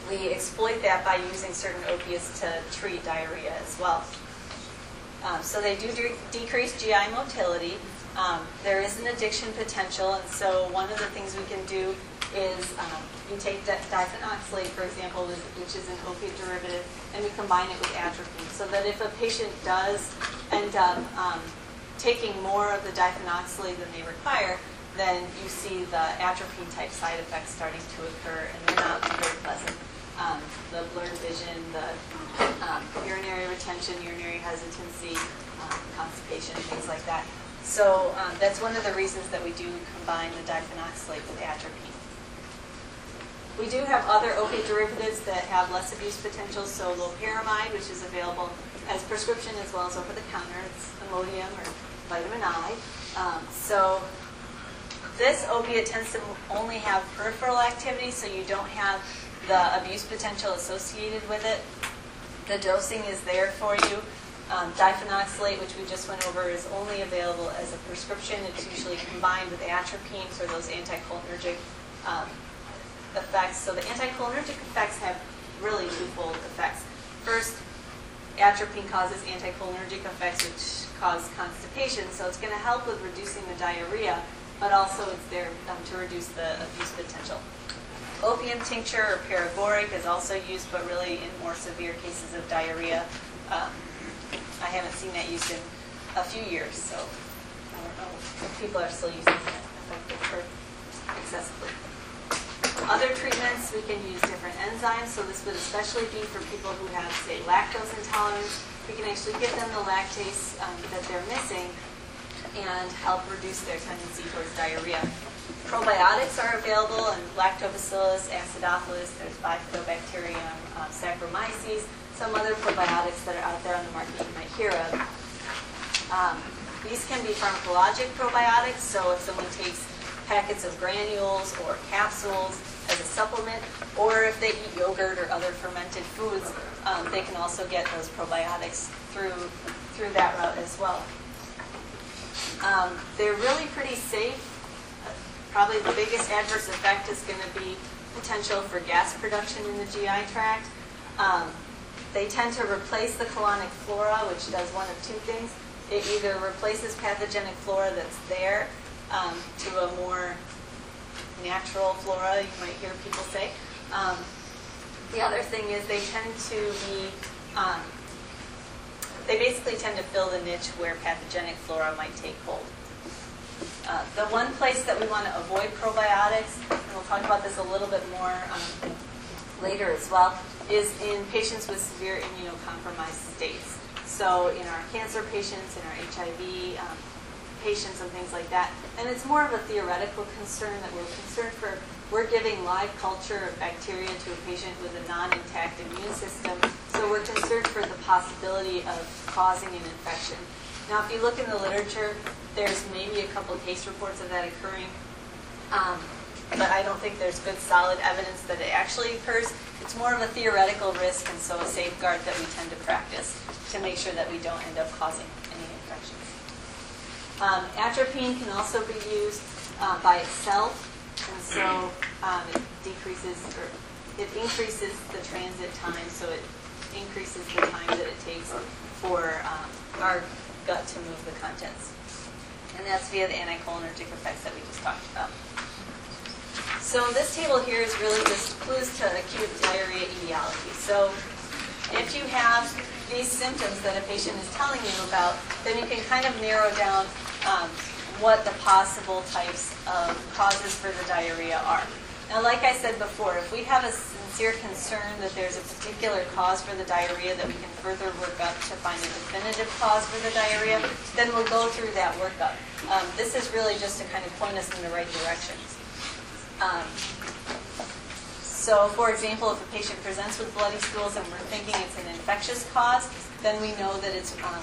we exploit that by using certain opiates to treat diarrhea as well. Um, so they do de- decrease GI motility. Um, there is an addiction potential, and so one of the things we can do is um, you take di- diphenoxylate, for example, which which is an opiate derivative, and we combine it with atropine, so that if a patient does end up um, taking more of the diphenoxylate than they require, then you see the atropine type side effects starting to occur, and they're not very pleasant. Um, the blurred vision, the um, urinary retention, urinary hesitancy, um, constipation, things like that. So um, that's one of the reasons that we do combine the diphenoxylate with atropine. We do have other opiate derivatives that have less abuse potential, so loperamide, which is available as prescription as well as over the counter. It's Imodium or vitamin I. Um, so this opiate tends to only have peripheral activity, so you don't have the abuse potential associated with it. The dosing is there for you. Um, diphenoxylate, which we just went over, is only available as a prescription. It's usually combined with atropine for those anticholinergic um, effects. So the anticholinergic effects have really twofold effects. First, atropine causes anticholinergic effects, which cause constipation. So it's going to help with reducing the diarrhea, but also it's there um, to reduce the abuse potential. Opium tincture or paregoric is also used, but really in more severe cases of diarrhea. Um, I haven't seen that used in a few years, so I don't know if people are still using that effectively or excessively. Other treatments, we can use different enzymes, so this would especially be for people who have, say, lactose intolerance. We can actually give them the lactase um, that they're missing and help reduce their tendency towards diarrhea. Probiotics are available, and Lactobacillus acidophilus, there's Bifidobacterium um, Saccharomyces, some other probiotics that are out there on the market you might hear of. Um, These can be pharmacologic probiotics, so if someone takes packets of granules or capsules as a supplement, or if they eat yogurt or other fermented foods, um, they can also get those probiotics through, through that route as well. Um, They're really pretty safe. Probably the biggest adverse effect is going to be potential for gas production in the GI tract. Um, They tend to replace the colonic flora, which does one of two things. It either replaces pathogenic flora that's there um, to a more natural flora, you might hear people say. Um, The other thing is they tend to be, um, they basically tend to fill the niche where pathogenic flora might take hold. Uh, The one place that we want to avoid probiotics, and we'll talk about this a little bit more um, later as well, is in patients with severe immunocompromised states. So in our cancer patients, in our HIV um, patients and things like that. And it's more of a theoretical concern that we're concerned for, we're giving live culture of bacteria to a patient with a non-intact immune system. So we're concerned for the possibility of causing an infection. Now, if you look in the literature, there's maybe a couple case reports of that occurring. Um, but I don't think there's good solid evidence that it actually occurs. It's more of a theoretical risk and so a safeguard that we tend to practice to make sure that we don't end up causing. Um, atropine can also be used uh, by itself, and so um, it decreases or it increases the transit time, so it increases the time that it takes for um, our gut to move the contents. And that's via the anticholinergic effects that we just talked about. So this table here is really just clues to acute diarrhea etiology. So if you have these symptoms that a patient is telling you about, then you can kind of narrow down um, what the possible types of causes for the diarrhea are. Now, like I said before, if we have a sincere concern that there's a particular cause for the diarrhea that we can further work up to find a definitive cause for the diarrhea, then we'll go through that workup. Um, this is really just to kind of point us in the right directions. Um, so, for example, if a patient presents with bloody stools and we're thinking it's an infectious cause, then we know that it's um,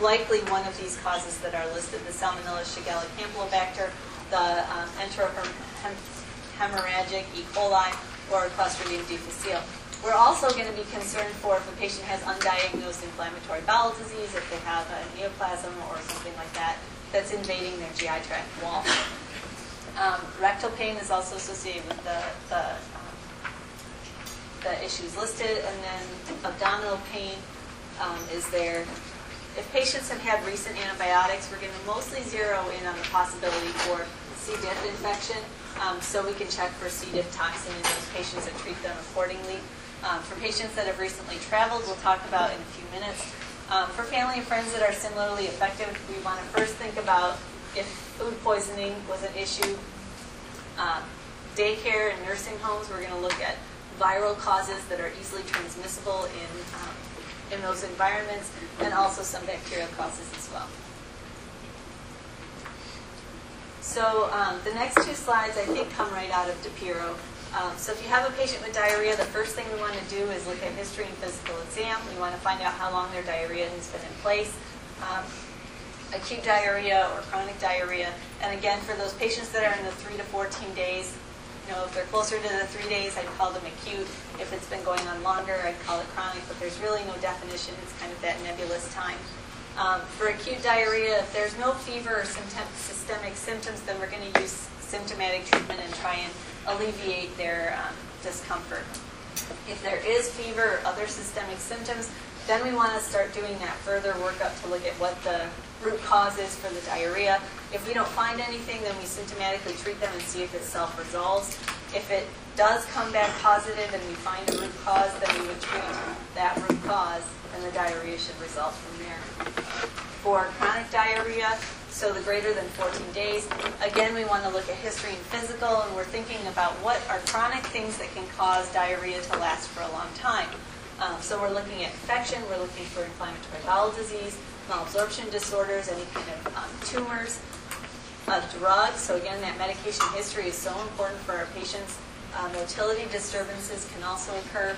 likely one of these causes that are listed, the Salmonella Shigella Campylobacter, the um, enterohemorrhagic E. coli, or Clostridium difficile. We're also going to be concerned for if a patient has undiagnosed inflammatory bowel disease, if they have a neoplasm or something like that that's invading their GI tract wall. Um, rectal pain is also associated with the, the, the issues listed, and then abdominal pain um, is there. If patients have had recent antibiotics, we're going to mostly zero in on the possibility for C. diff infection, um, so we can check for C. diff toxin in those patients and treat them accordingly. Um, for patients that have recently traveled, we'll talk about in a few minutes. Um, for family and friends that are similarly affected, we want to first think about if food poisoning was an issue. Um, daycare and nursing homes, we're going to look at viral causes that are easily transmissible in, um, in those environments, and also some bacterial causes as well. So um, the next two slides, I think, come right out of DiPiro. Um, so if you have a patient with diarrhea, the first thing we want to do is look at history and physical exam. We want to find out how long their diarrhea has been in place. Um, acute diarrhea or chronic diarrhea. And again, for those patients that are in the 3 to 14 days, know, if they're closer to the three days, I'd call them acute. If it's been going on longer, I'd call it chronic, but there's really no definition. It's kind of that nebulous time. Um, for acute diarrhea, if there's no fever or systemic symptoms, then we're going to use symptomatic treatment and try and alleviate their um, discomfort. If there is fever or other systemic symptoms, then we want to start doing that further workup to look at what the root causes for the diarrhea. If we don't find anything, then we symptomatically treat them and see if it self-resolves. If it does come back positive and we find a root cause, then we would treat that root cause, and the diarrhea should resolve from there. For chronic diarrhea, so the greater than 14 days, again, we want to look at history and physical, and we're thinking about what are chronic things that can cause diarrhea to last for a long time. Um, So we're looking at infection, we're looking for inflammatory bowel disease, malabsorption disorders, any kind of um, tumors, uh, drugs. So again, that medication history is so important for our patients. Uh, Motility disturbances can also occur.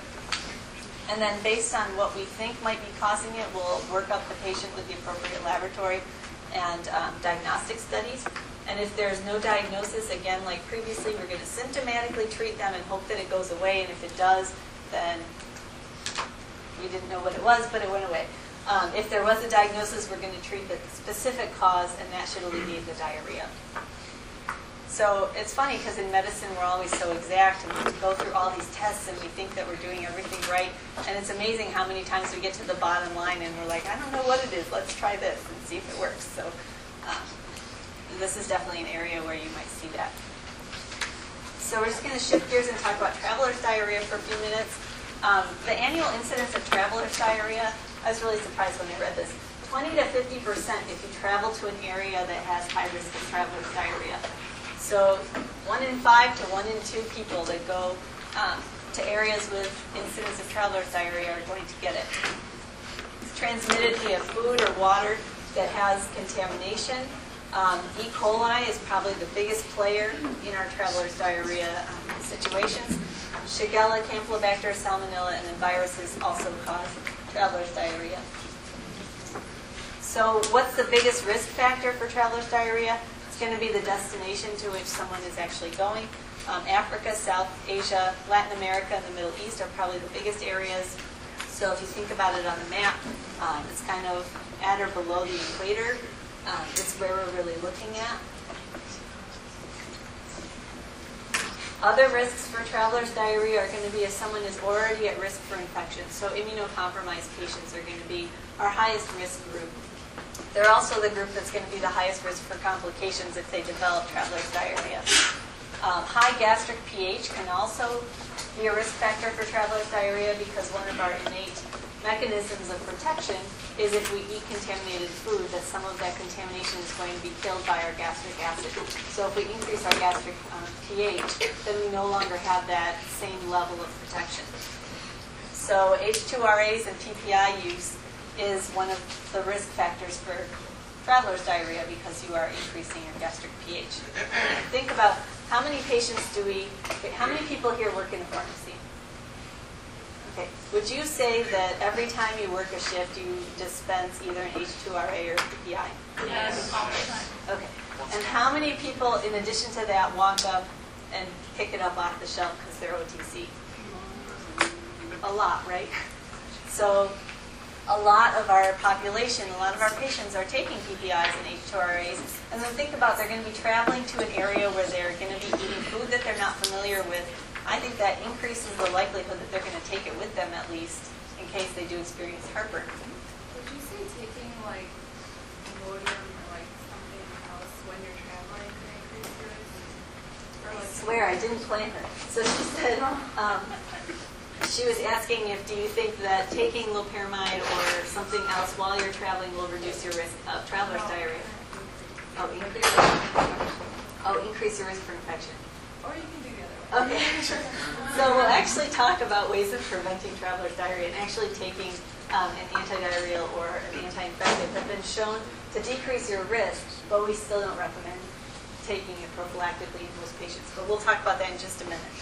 And then based on what we think might be causing it, we'll work up the patient with the appropriate laboratory and um, diagnostic studies. And if there's no diagnosis, again, like previously, we're going to symptomatically treat them and hope that it goes away. And if it does, then we didn't know what it was, but it went away. Um, if there was a diagnosis, we're going to treat the specific cause, and that should alleviate the diarrhea. So it's funny because in medicine we're always so exact and we go through all these tests and we think that we're doing everything right. And it's amazing how many times we get to the bottom line and we're like, I don't know what it is. Let's try this and see if it works. So um, this is definitely an area where you might see that. So we're just going to shift gears and talk about traveler's diarrhea for a few minutes. Um, the annual incidence of traveler's diarrhea, I was really surprised when I read this. 20 to 50 percent if you travel to an area that has high risk of traveler's diarrhea. So one in five to one in two people that go um, to areas with incidence of traveler's diarrhea are going to get it. It's transmitted via food or water that has contamination. Um, E. coli is probably the biggest player in our traveler's diarrhea um, situations. Shigella, Campylobacter, Salmonella, and then viruses also cause traveler's diarrhea. So what's the biggest risk factor for traveler's diarrhea? It's going to be the destination to which someone is actually going. Um, Africa, South Asia, Latin America, and the Middle East are probably the biggest areas. So if you think about it on the map, um, it's kind of at or below the equator. Um, it's where we're really looking at. Other risks for traveler's diarrhea are going to be if someone is already at risk for infection. So immunocompromised patients are going to be our highest risk group. They're also the group that's going to be the highest risk for complications if they develop traveler's diarrhea. Um, high gastric pH can also be a risk factor for traveler's diarrhea because one of our innate mechanisms of protection is if we eat contaminated food, that some of that contamination is going to be killed by our gastric acid. So if we increase our gastric um, pH, then we no longer have that same level of protection. So H2RAs and PPI use is one of the risk factors for traveler's diarrhea because you are increasing your gastric pH. Think about how many patients do we, how many people here work in a pharmacy? Okay. Would you say that every time you work a shift, you dispense either an H2RA or PPI? Yes. Okay. And how many people, in addition to that, walk up and pick it up off the shelf because they're OTC? A lot, right? So a lot of our population, a lot of our patients are taking PPIs and H2RAs. And then think about they're going to be traveling to an area where they're going to be eating food that they're not familiar with. I think that increases the likelihood that they're going to take it with them at least in case they do experience heartburn. Would you say taking like Imodium or like something else when you're traveling can increase your risk? Or I swear I didn't plan her. So she said, um, she was asking if do you think that taking loperamide or something else while you're traveling will reduce your risk of traveler's diarrhea? Oh, increase. Oh, increase your risk for infection. Or you can do the other way. Okay. So we'll actually talk about ways of preventing traveler's diarrhea and actually taking um, an antidiarrheal or an anti-infective have been shown to decrease your risk, but we still don't recommend taking it prophylactically in most patients. But we'll talk about that in just a minute.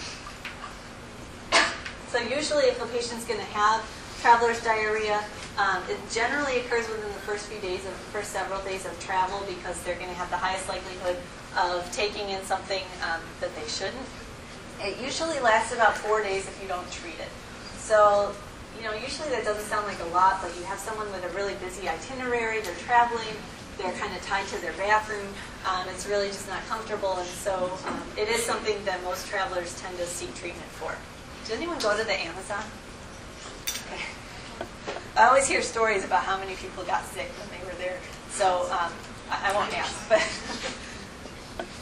So usually if a patient's going to have traveler's diarrhea, um, it generally occurs within the first few days of, first several days of travel because they're going to have the highest likelihood of taking in something um, that they shouldn't. It usually lasts about four days if you don't treat it. So, you know, usually that doesn't sound like a lot, but you have someone with a really busy itinerary, they're traveling, they're kind of tied to their bathroom, um, it's really just not comfortable, and so um, it is something that most travelers tend to seek treatment for. Did anyone go to the Amazon? Okay. I always hear stories about how many people got sick when they were there, so um, I, I won't ask, but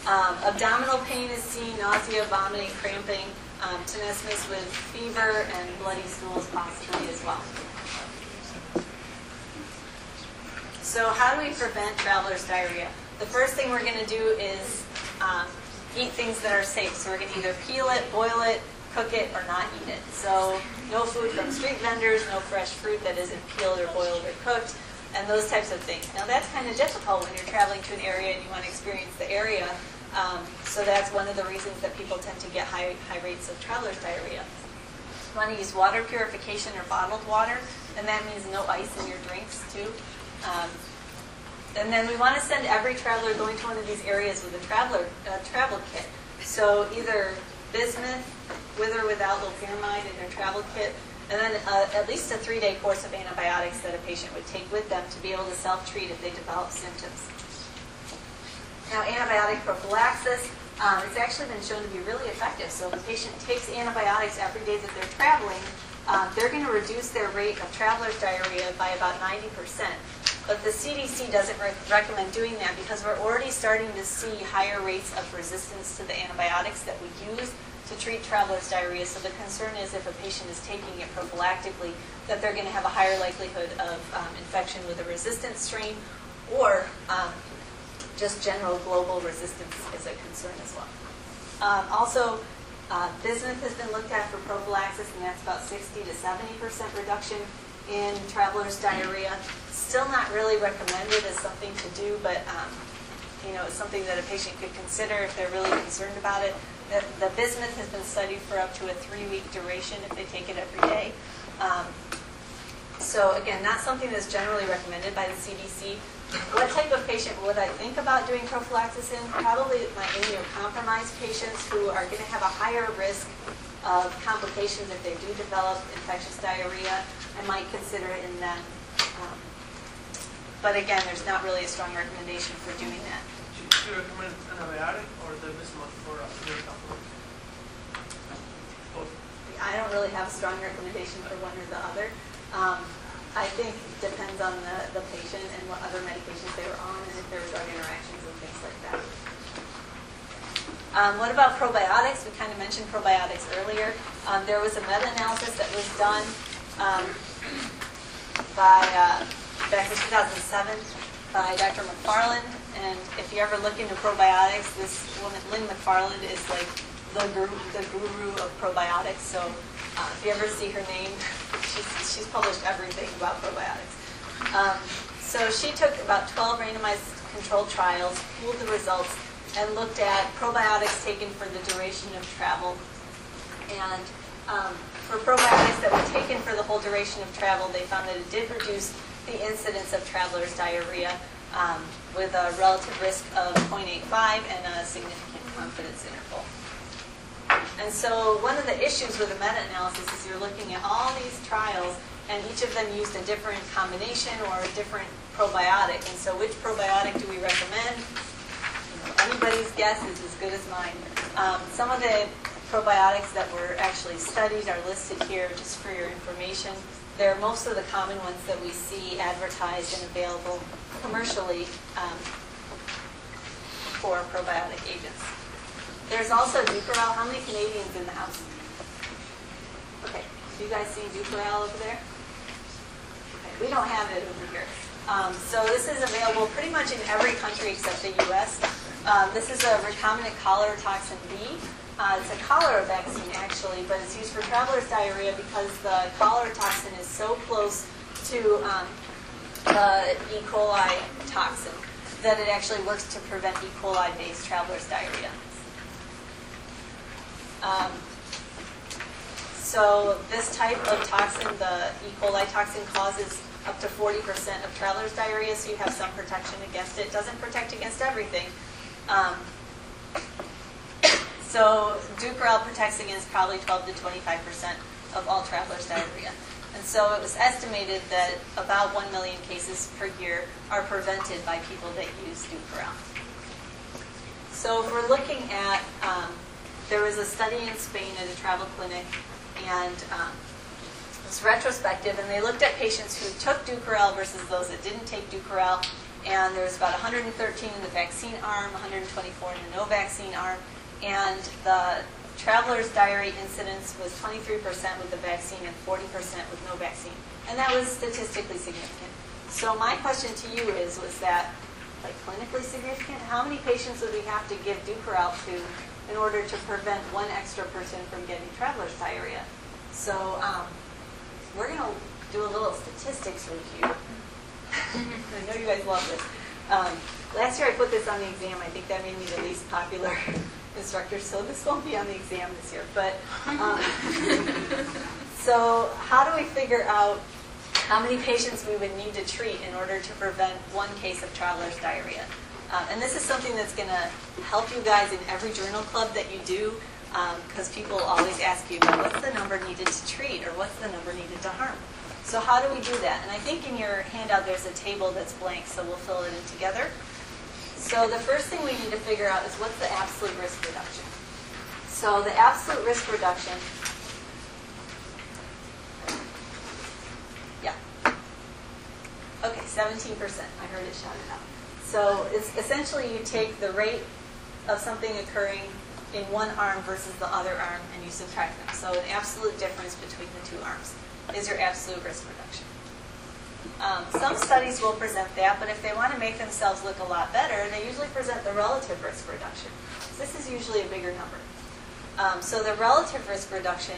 Um, abdominal pain is seen, nausea, vomiting, cramping, um, tenesmus with fever and bloody stools possibly as well. So how do we prevent traveler's diarrhea? The first thing we're going to do is um, eat things that are safe. So we're going to either peel it, boil it, cook it, or not eat it. So no food from street vendors, no fresh fruit that isn't peeled or boiled or cooked, and those types of things. Now that's kind of difficult when you're traveling to an area and you want to experience the area. Um, so that's one of the reasons that people tend to get high, high rates of traveler's diarrhea. You want to use water purification or bottled water, and that means no ice in your drinks too. Um, and then we want to send every traveler going to one of these areas with a traveler uh, travel kit. So either bismuth, with or without loperamide in their travel kit, and then uh, at least a three-day course of antibiotics that a patient would take with them to be able to self-treat if they develop symptoms. Now, antibiotic prophylaxis, um, it's actually been shown to be really effective. So if a patient takes antibiotics every day that they're traveling, um, they're going to reduce their rate of traveler's diarrhea by about 90%. But the CDC doesn't re- recommend doing that because we're already starting to see higher rates of resistance to the antibiotics that we use to treat traveler's diarrhea. So the concern is if a patient is taking it prophylactically, that they're going to have a higher likelihood of um, infection with a resistant strain or um, just general global resistance is a concern as well. Um, also, uh, bismuth has been looked at for prophylaxis, and that's about 60 to 70 percent reduction in traveler's diarrhea. Still not really recommended as something to do, but um, you know, it's something that a patient could consider if they're really concerned about it. The, the bismuth has been studied for up to a three-week duration if they take it every day. Um, so again, not something that's generally recommended by the CDC. What type of patient would I think about doing prophylaxis in? Probably my immunocompromised patients who are going to have a higher risk of complications if they do develop infectious diarrhea. I might consider it in them. Um, but again, there's not really a strong recommendation for doing that. You recommend antibiotic or the bismuth for? Both. I don't really have a strong recommendation for one or the other. Um, I think it depends on the, the patient and what other medications they were on and if there were drug interactions and things like that. Um, what about probiotics? We kind of mentioned probiotics earlier. Um, there was a meta-analysis that was done um, by uh, back in 2007 by Dr. McFarland. And if you ever look into probiotics, this woman, Lynn McFarland, is like the guru, the guru of probiotics. So uh, if you ever see her name, she's, she's published everything about probiotics. Um, so she took about 12 randomized controlled trials, pooled the results, and looked at probiotics taken for the duration of travel. And um, for probiotics that were taken for the whole duration of travel, they found that it did reduce the incidence of traveler's diarrhea um, with a relative risk of 0.85 and a significant confidence interval. And so one of the issues with a meta-analysis is you're looking at all these trials and each of them used a different combination or a different probiotic. And so which probiotic do we recommend? anybody's guess is as good as mine. Um, some of the probiotics that were actually studied are listed here just for your information. They're most of the common ones that we see advertised and available commercially um, for probiotic agents. There's also Dukoral. How many Canadians in the house? Okay, do you guys see Dukoral over there? Okay, we don't have it over here. Um, so this is available pretty much in every country except the U.S. Um, this is a recombinant cholera toxin B. Uh, it's a cholera vaccine actually, but it's used for traveler's diarrhea because the cholera toxin is so close to um, the E. coli toxin that it actually works to prevent E. coli-based traveler's diarrhea. Um, so this type of toxin, the E. coli toxin, causes up to 40% of traveler's diarrhea, so you have some protection against it. It doesn't protect against everything. Um, so Dukoral protects against probably 12 to 25% of all traveler's diarrhea. And so it was estimated that about 1 million cases per year are prevented by people that use Dukoral. So if we're looking at, um, there was a study in Spain at a travel clinic, and um, it's retrospective, and they looked at patients who took Dukoral versus those that didn't take Dukoral, and there was about 113 in the vaccine arm, 124 in the no vaccine arm, and the traveler's diarrhea incidence was 23% with the vaccine and 40% with no vaccine. And that was statistically significant. So my question to you is, was that like clinically significant? How many patients would we have to give Dukoral to in order to prevent one extra person from getting traveler's diarrhea? So um, we're going to do a little statistics review. I know you guys love this. Um, last year I put this on the exam. I think that made me the least popular instructor, so this won't be on the exam this year. But um, so how do we figure out how many patients we would need to treat in order to prevent one case of traveler's diarrhea? Um, and this is something that's going to help you guys in every journal club that you do, because people always ask you, well, what's the number needed to treat, or what's the number needed to harm? So how do we do that? And I think in your handout there's a table that's blank, so we'll fill it in together. So the first thing we need to figure out is what's the absolute risk reduction. So the absolute risk reduction, yeah. Okay, 17%. I heard it shouted out. So it's essentially you take the rate of something occurring in one arm versus the other arm and you subtract them. So an absolute difference between the two arms is your absolute risk reduction. Um, some studies will present that, but if they want to make themselves look a lot better, they usually present the relative risk reduction. This is usually a bigger number. Um, so the relative risk reduction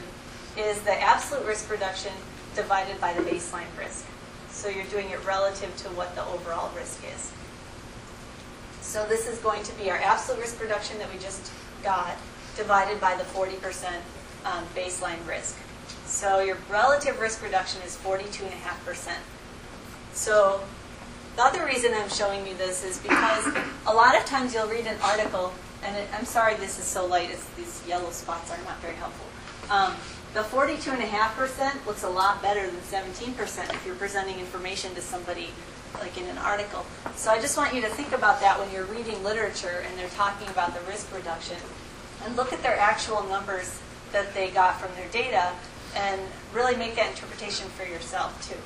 is the absolute risk reduction divided by the baseline risk. So you're doing it relative to what the overall risk is. So this is going to be our absolute risk reduction that we just got divided by the 40% um, baseline risk. So your relative risk reduction is 42.5%. So the other reason I'm showing you this is because a lot of times you'll read an article, and it, I'm sorry this is so light, it's, these yellow spots are not very helpful. Um, the 42.5% looks a lot better than 17% if you're presenting information to somebody like in an article. So I just want you to think about that when you're reading literature and they're talking about the risk reduction and look at their actual numbers that they got from their data and really make that interpretation for yourself too.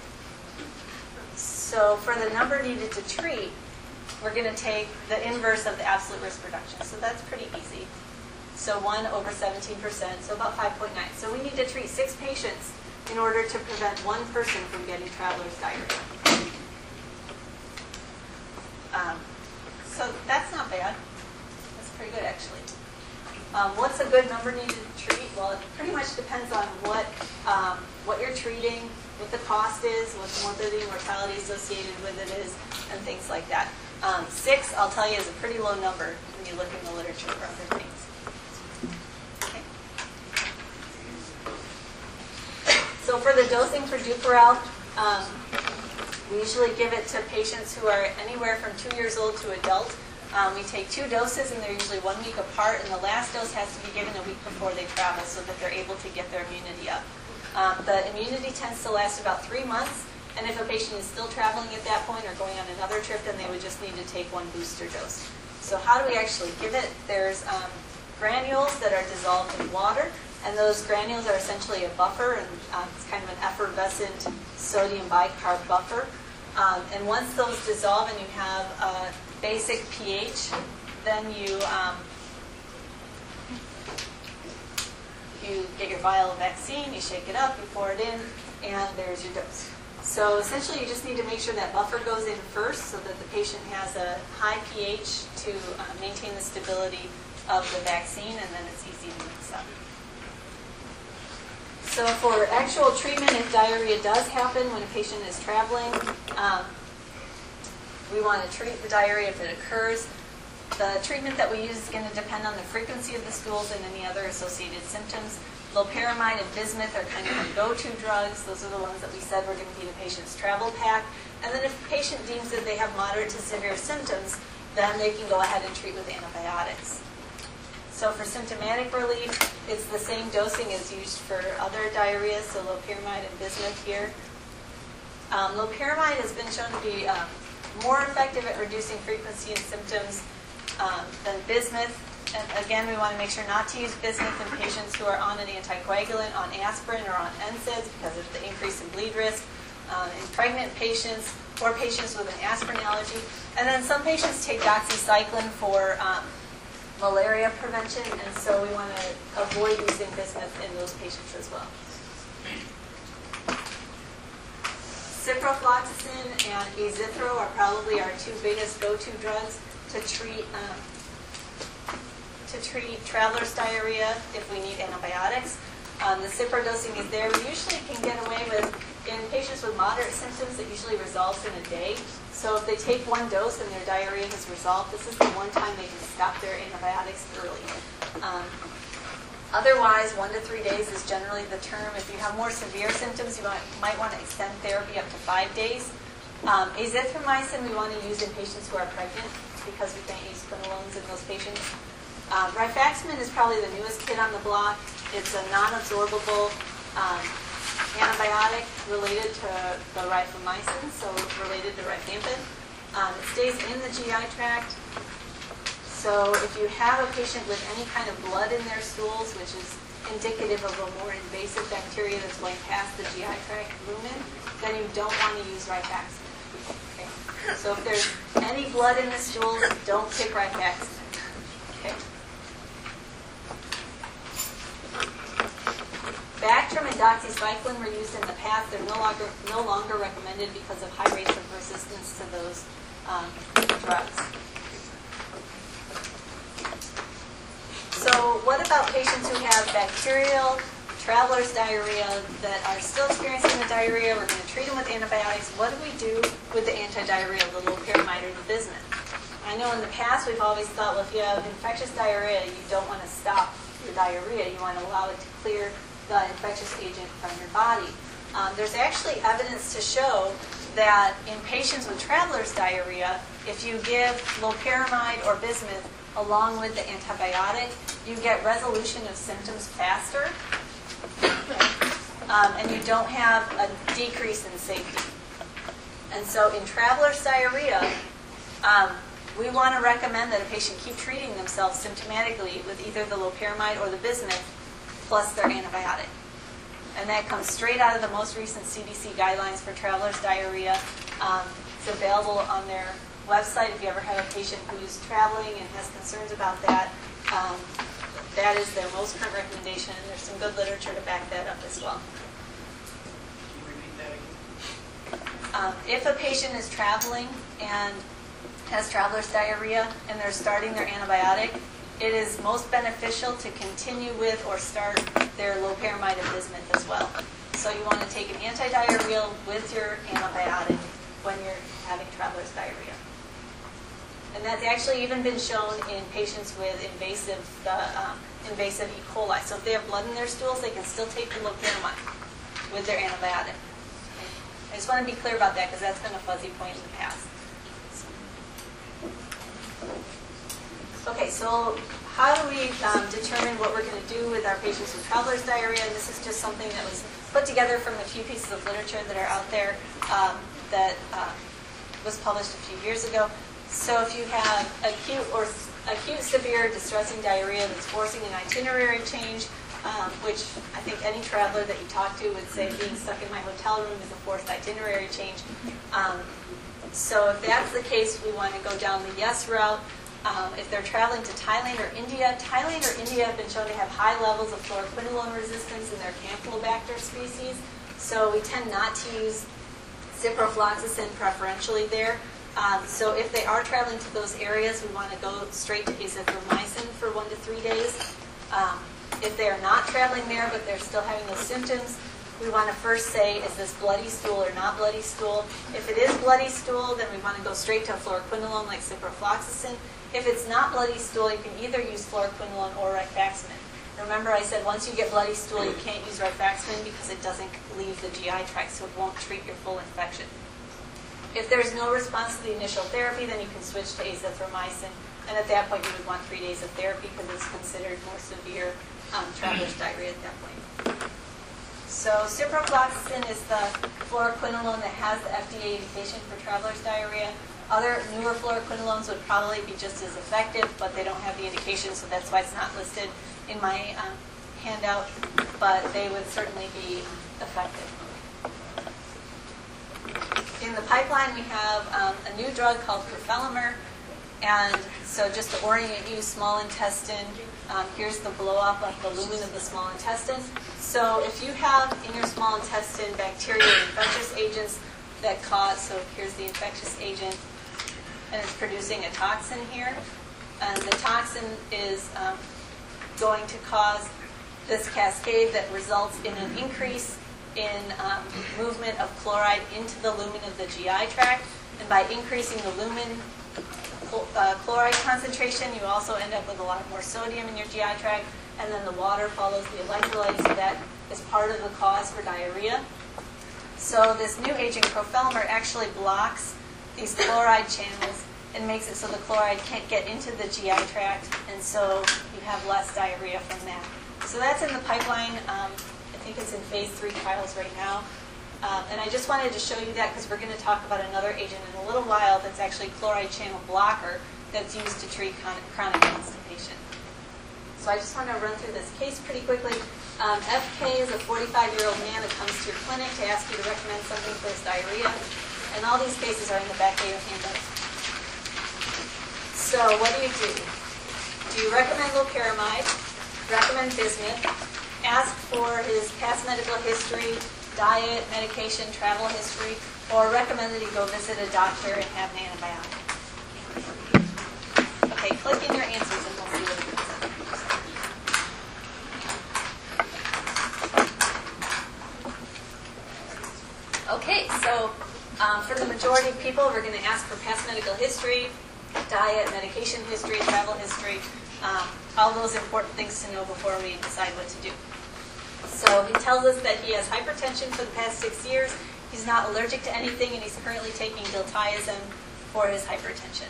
So for the number needed to treat, we're going to take the inverse of the absolute risk reduction. So that's pretty easy. So 1 over 17%, so about 5.9. So we need to treat six patients in order to prevent one person from getting traveler's diarrhea. Um, so that's not bad. That's pretty good, actually. Um, what's a good number needed to treat? Well, it pretty much depends on what um, what you're treating, what the cost is, what the morbidity and mortality associated with it is, and things like that. Um, six, I'll tell you, is a pretty low number when you look in the literature for other things. Okay. So for the dosing for Dukoral, um, we usually give it to patients who are anywhere from two years old to adult. Um, we take two doses, and they're usually one week apart, and the last dose has to be given a week before they travel so that they're able to get their immunity up. Um, the immunity tends to last about three months, and if a patient is still traveling at that point or going on another trip, then they would just need to take one booster dose. So how do we actually give it? There's um, granules that are dissolved in water, and those granules are essentially a buffer, and um, it's kind of an effervescent sodium bicarb buffer. Um, and once those dissolve and you have a basic pH, then you um, you get your vial of vaccine, you shake it up, you pour it in, and there's your dose. So essentially, you just need to make sure that buffer goes in first so that the patient has a high pH to uh, maintain the stability of the vaccine, and then it's easy to mix up. So for actual treatment, if diarrhea does happen when a patient is traveling, um, we want to treat the diarrhea if it occurs. The treatment that we use is going to depend on the frequency of the stools and any other associated symptoms. Loperamide and bismuth are kind of our go-to drugs. Those are the ones that we said were going to be the patient's travel pack. And then if the patient deems that they have moderate to severe symptoms, then they can go ahead and treat with antibiotics. So for symptomatic relief, it's the same dosing as used for other diarrhea, so loperamide and bismuth here. Um, loperamide has been shown to be um, more effective at reducing frequency and symptoms um, than bismuth. And again, we want to make sure not to use bismuth in patients who are on an anticoagulant, on aspirin, or on NSAIDs because of the increase in bleed risk. Um, in pregnant patients or patients with an aspirin allergy. And then some patients take doxycycline for um, malaria prevention, and so we want to avoid using bismuth in those patients as well. Ciprofloxacin and azithro are probably our two biggest go-to drugs to treat um, to treat traveler's diarrhea if we need antibiotics. Um, the Cipro dosing is there. We usually can get away with, in patients with moderate symptoms, it usually resolves in a day. So if they take one dose and their diarrhea has resolved, this is the one time they can stop their antibiotics early. Um, otherwise, one to three days is generally the term. If you have more severe symptoms, you might, might want to extend therapy up to five days. Um, azithromycin we want to use in patients who are pregnant because we can't use quinolones in those patients. Uh, rifaximin is probably the newest kid on the block. It's a non-absorbable um, antibiotic related to the rifamycin, so related to rifampin. Um, it stays in the GI tract. So if you have a patient with any kind of blood in their stools, which is indicative of a more invasive bacteria that's going past the GI tract lumen, then you don't want to use rifaximin. Okay? So if there's any blood in the stools, don't pick rifaximin. Okay? Bactrim and doxycycline were used in the past. They're no longer, no longer recommended because of high rates of resistance to those um, drugs. So what about patients who have bacterial traveler's diarrhea that are still experiencing the diarrhea? We're going to treat them with antibiotics. What do we do with the anti-diarrhea, the loperamide or the bismuth? I know in the past we've always thought, well, if you have infectious diarrhea, you don't want to stop your diarrhea. You want to allow it to clear the infectious agent from your body. Um, there's actually evidence to show that in patients with traveler's diarrhea, if you give loperamide or bismuth along with the antibiotic, you get resolution of symptoms faster, um, and you don't have a decrease in safety. And so in traveler's diarrhea, um, we want to recommend that a patient keep treating themselves symptomatically with either the loperamide or the bismuth plus their antibiotic. And that comes straight out of the most recent CDC guidelines for traveler's diarrhea. Um, it's available on their website if you ever have a patient who's traveling and has concerns about that. Um, that is their most current recommendation, and there's some good literature to back that up as well. Can you repeat that again? Um, if a patient is traveling and has traveler's diarrhea and they're starting their antibiotic, it is most beneficial to continue with or start their loperamide bismuth as well. So you want to take an anti-diarrheal with your antibiotic when you're having traveler's diarrhea. And that's actually even been shown in patients with invasive, the um, invasive E. coli. So if they have blood in their stools, they can still take the loperamide with their antibiotic. I just want to be clear about that because that's been a fuzzy point in the past. Okay, so how do we um, determine what we're going to do with our patients with traveler's diarrhea? And this is just something that was put together from a few pieces of literature that are out there um, that uh, was published a few years ago. So if you have acute or acute severe distressing diarrhea that's forcing an itinerary change, um, which I think any traveler that you talk to would say being stuck in my hotel room is a forced itinerary change. Um, so if that's the case, we want to go down the yes route. Um, if they're traveling to Thailand or India, Thailand or India have been shown to have high levels of fluoroquinolone resistance in their Campylobacter species. So we tend not to use ciprofloxacin preferentially there. Um, so if they are traveling to those areas, we want to go straight to azithromycin for one to three days. Um, if they are not traveling there, but they're still having those symptoms, we want to first say, is this bloody stool or not bloody stool? If it is bloody stool, then we want to go straight to fluoroquinolone like ciprofloxacin. If it's not bloody stool, you can either use fluoroquinolone or rifaximin. Remember I said once you get bloody stool, you can't use rifaximin because it doesn't leave the GI tract, so it won't treat your full infection. If there's no response to the initial therapy, then you can switch to azithromycin, and at that point you would want three days of therapy because it's considered more severe um, traveler's diarrhea at that point. So ciprofloxacin is the fluoroquinolone that has the FDA indication for traveler's diarrhea. Other newer fluoroquinolones would probably be just as effective, but they don't have the indication, so that's why it's not listed in my um, handout, but they would certainly be effective. In the pipeline, we have um, a new drug called crofelemer, and so just to orient you, small intestine, um, here's the blow up of the lumen of the small intestine. So if you have in your small intestine bacteria infectious agents, that cause, so here's the infectious agent, and it's producing a toxin here. And the toxin is um, going to cause this cascade that results in an increase in um, movement of chloride into the lumen of the GI tract. And by increasing the lumen uh, chloride concentration, you also end up with a lot more sodium in your GI tract. And then the water follows the electrolytes, so that is part of the cause for diarrhea. So this new agent, crofelemer, actually blocks these chloride channels and makes it so the chloride can't get into the GI tract, and so you have less diarrhea from that. So that's in the pipeline. Um, think it's in phase three trials right now. Um, and I just wanted to show you that because we're going to talk about another agent in a little while that's actually chloride channel blocker that's used to treat chronic constipation. So I just want to run through this case pretty quickly. Um, FK is a 45-year-old man that comes to your clinic to ask you to recommend something for his diarrhea. And all these cases are in the back of your handbook. So what do you do? Do you recommend loperamide, recommend bismuth, ask for his past medical history, diet, medication, travel history, or recommend that he go visit a doctor and have an antibiotic? Okay, click in your answers and we'll see what it. Okay, so um, for the majority of people, we're going to ask for past medical history, diet, medication history, travel history, um, all those important things to know before we decide what to do. So he tells us that he has hypertension for the past six years, he's not allergic to anything, and he's currently taking diltiazem for his hypertension.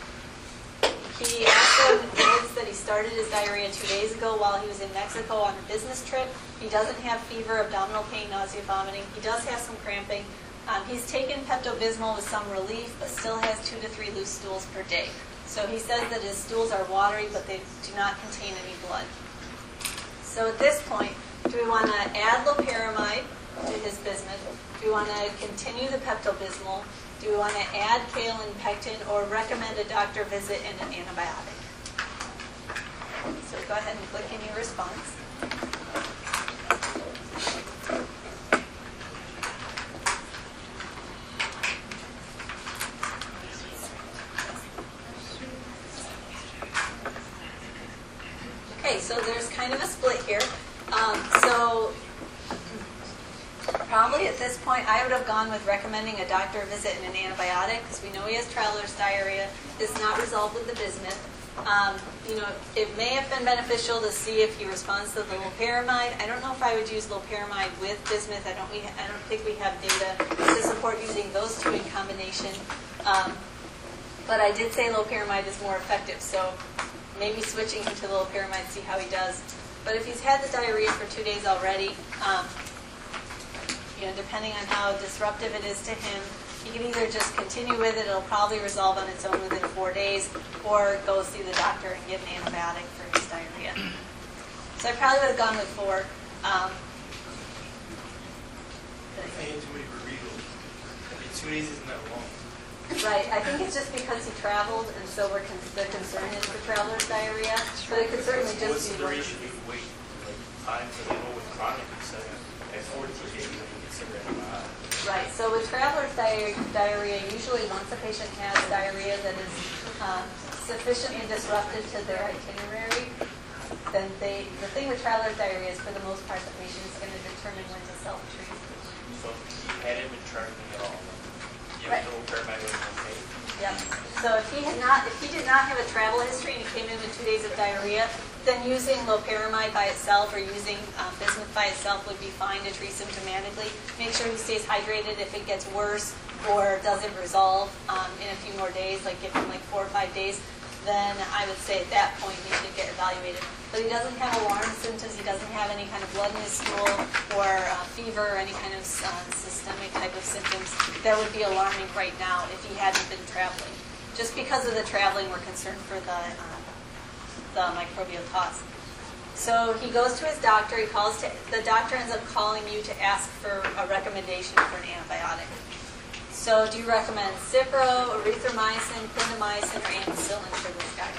He also admits that he started his diarrhea two days ago while he was in Mexico on a business trip. He doesn't have fever, abdominal pain, nausea, vomiting. He does have some cramping. Um, he's taken Pepto-Bismol with some relief, but still has two to three loose stools per day. So he says that his stools are watery, but they do not contain any blood. So at this point, do we want to add loperamide to his bismuth? Do we want to continue the Pepto-Bismol? Do we want to add kaolin and pectin or recommend a doctor visit and an antibiotic? So go ahead and click in your response. Okay, so there's kind of a split here. Um, so probably at this point, I would have gone with recommending a doctor visit and an antibiotic because we know he has traveler's diarrhea. It's not resolved with the bismuth. Um, you know, it may have been beneficial to see if he responds to the loperamide. I don't know if I would use loperamide with bismuth. I don't. We, I don't think we have data to support using those two in combination. Um, but I did say loperamide is more effective, so maybe switching him to the loperamide, see how he does. But if he's had the diarrhea for two days already, um, you know, depending on how disruptive it is to him, he can either just continue with it, it'll probably resolve on its own within four days, or go see the doctor and get an antibiotic for his diarrhea. So I probably would have gone with four. Um, I had too many burritos. I mean, two days isn't that long. Right, I think it's just because he traveled, and so we're con- the concern is for traveler's diarrhea, but it could certainly What's just the be. duration you wait? Like time the with chronic, you said at 14 days, you consider antibiotic. Right, so with traveler's di- diarrhea, usually once a patient has diarrhea that is um, sufficiently disruptive to their itinerary, then they, the thing with traveler's diarrhea is for the most part, the patient is going to determine when to self-treat. So he hadn't been charging at all, So if he had not, if he did not have a travel history and he came in with two days of diarrhea, then using loperamide by itself or using um, bismuth by itself would be fine to treat symptomatically. Make sure he stays hydrated if it gets worse or doesn't resolve um, in a few more days, like give him like four or five days, then I would say at that point he should get evaluated. But he doesn't have alarm symptoms, he doesn't have any kind of blood in his stool or uh, fever or any kind of uh, systemic type of symptoms that would be alarming right now if he hadn't been traveling. Just because of the traveling, we're concerned for the, uh, the microbial cause. So he goes to his doctor, he calls to, the doctor ends up calling you to ask for a recommendation for an antibiotic. So do you recommend Cipro, erythromycin, clindamycin, or ampicillin for this guy?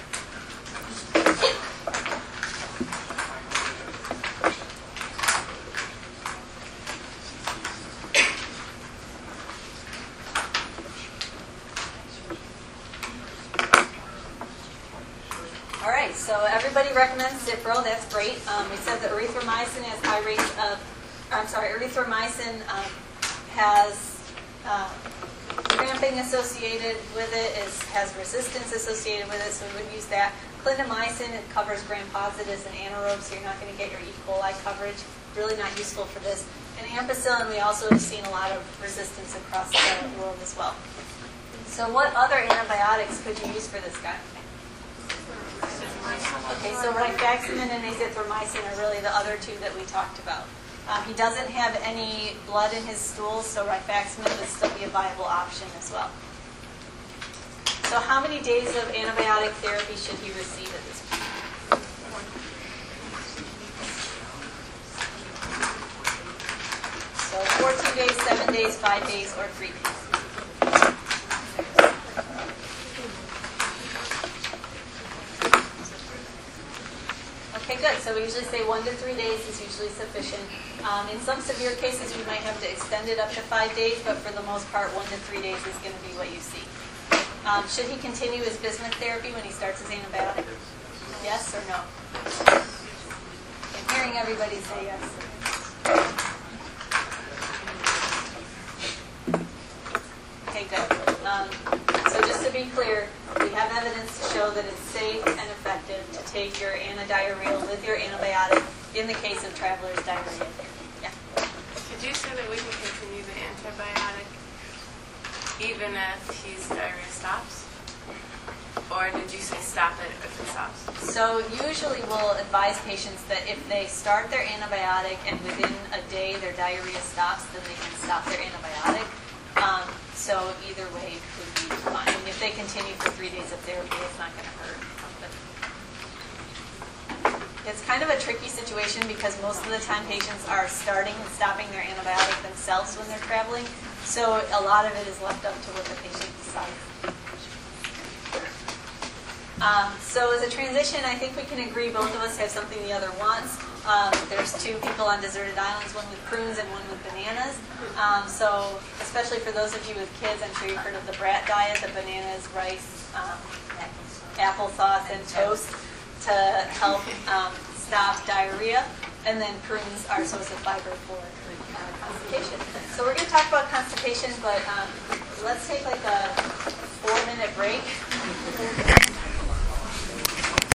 All right, so everybody recommends Cipro. That's great. Um, we said that erythromycin has high rates of, I'm sorry, erythromycin um, has uh, cramping associated with it, is, has resistance associated with it, so we would use that. Clindamycin, it covers gram-positives and anaerobes, so you're not gonna get your E. coli coverage, really not useful for this. And ampicillin, we also have seen a lot of resistance across the world as well. So what other antibiotics could you use for this guy? Okay, so rifaximin and azithromycin are really the other two that we talked about. Um, he doesn't have any blood in his stools, so rifaximin would still be a viable option as well. So how many days of antibiotic therapy should he receive at this point? So 14 days, 7 days, 5 days, or 3 days? Okay, good. So we usually say one to three days is usually sufficient. Um, in some severe cases, we might have to extend it up to five days, but for the most part, one to three days is going to be what you see. Um, should he continue his bismuth therapy when he starts his antibiotic? Yes or no? I'm hearing everybody say yes. Okay, good. Um, so just to be clear, have evidence to show that it's safe and effective to take your antidiarrheal with your antibiotic in the case of traveler's diarrhea. Yeah. Did you say that we can continue the antibiotic even if his diarrhea stops? Or did you say stop it if it stops? So usually we'll advise patients that if they start their antibiotic and within a day their diarrhea stops, then they can stop their antibiotic. Um, so either way would be fine. If they continue for three days of therapy, it's not going to hurt. It's kind of a tricky situation because most of the time patients are starting and stopping their antibiotic themselves when they're traveling. So a lot of it is left up to what the patient decides. Um, so as a transition, I think we can agree both of us have something the other wants. Um, there's two people on deserted islands, one with prunes and one with bananas. Um, so especially for those of you with kids, I'm sure you've heard of the brat diet, the bananas, rice, um, applesauce, and toast to help um, stop diarrhea. And then prunes are source of fiber for uh, constipation. So we're going to talk about constipation, but um, let's take like a four-minute break.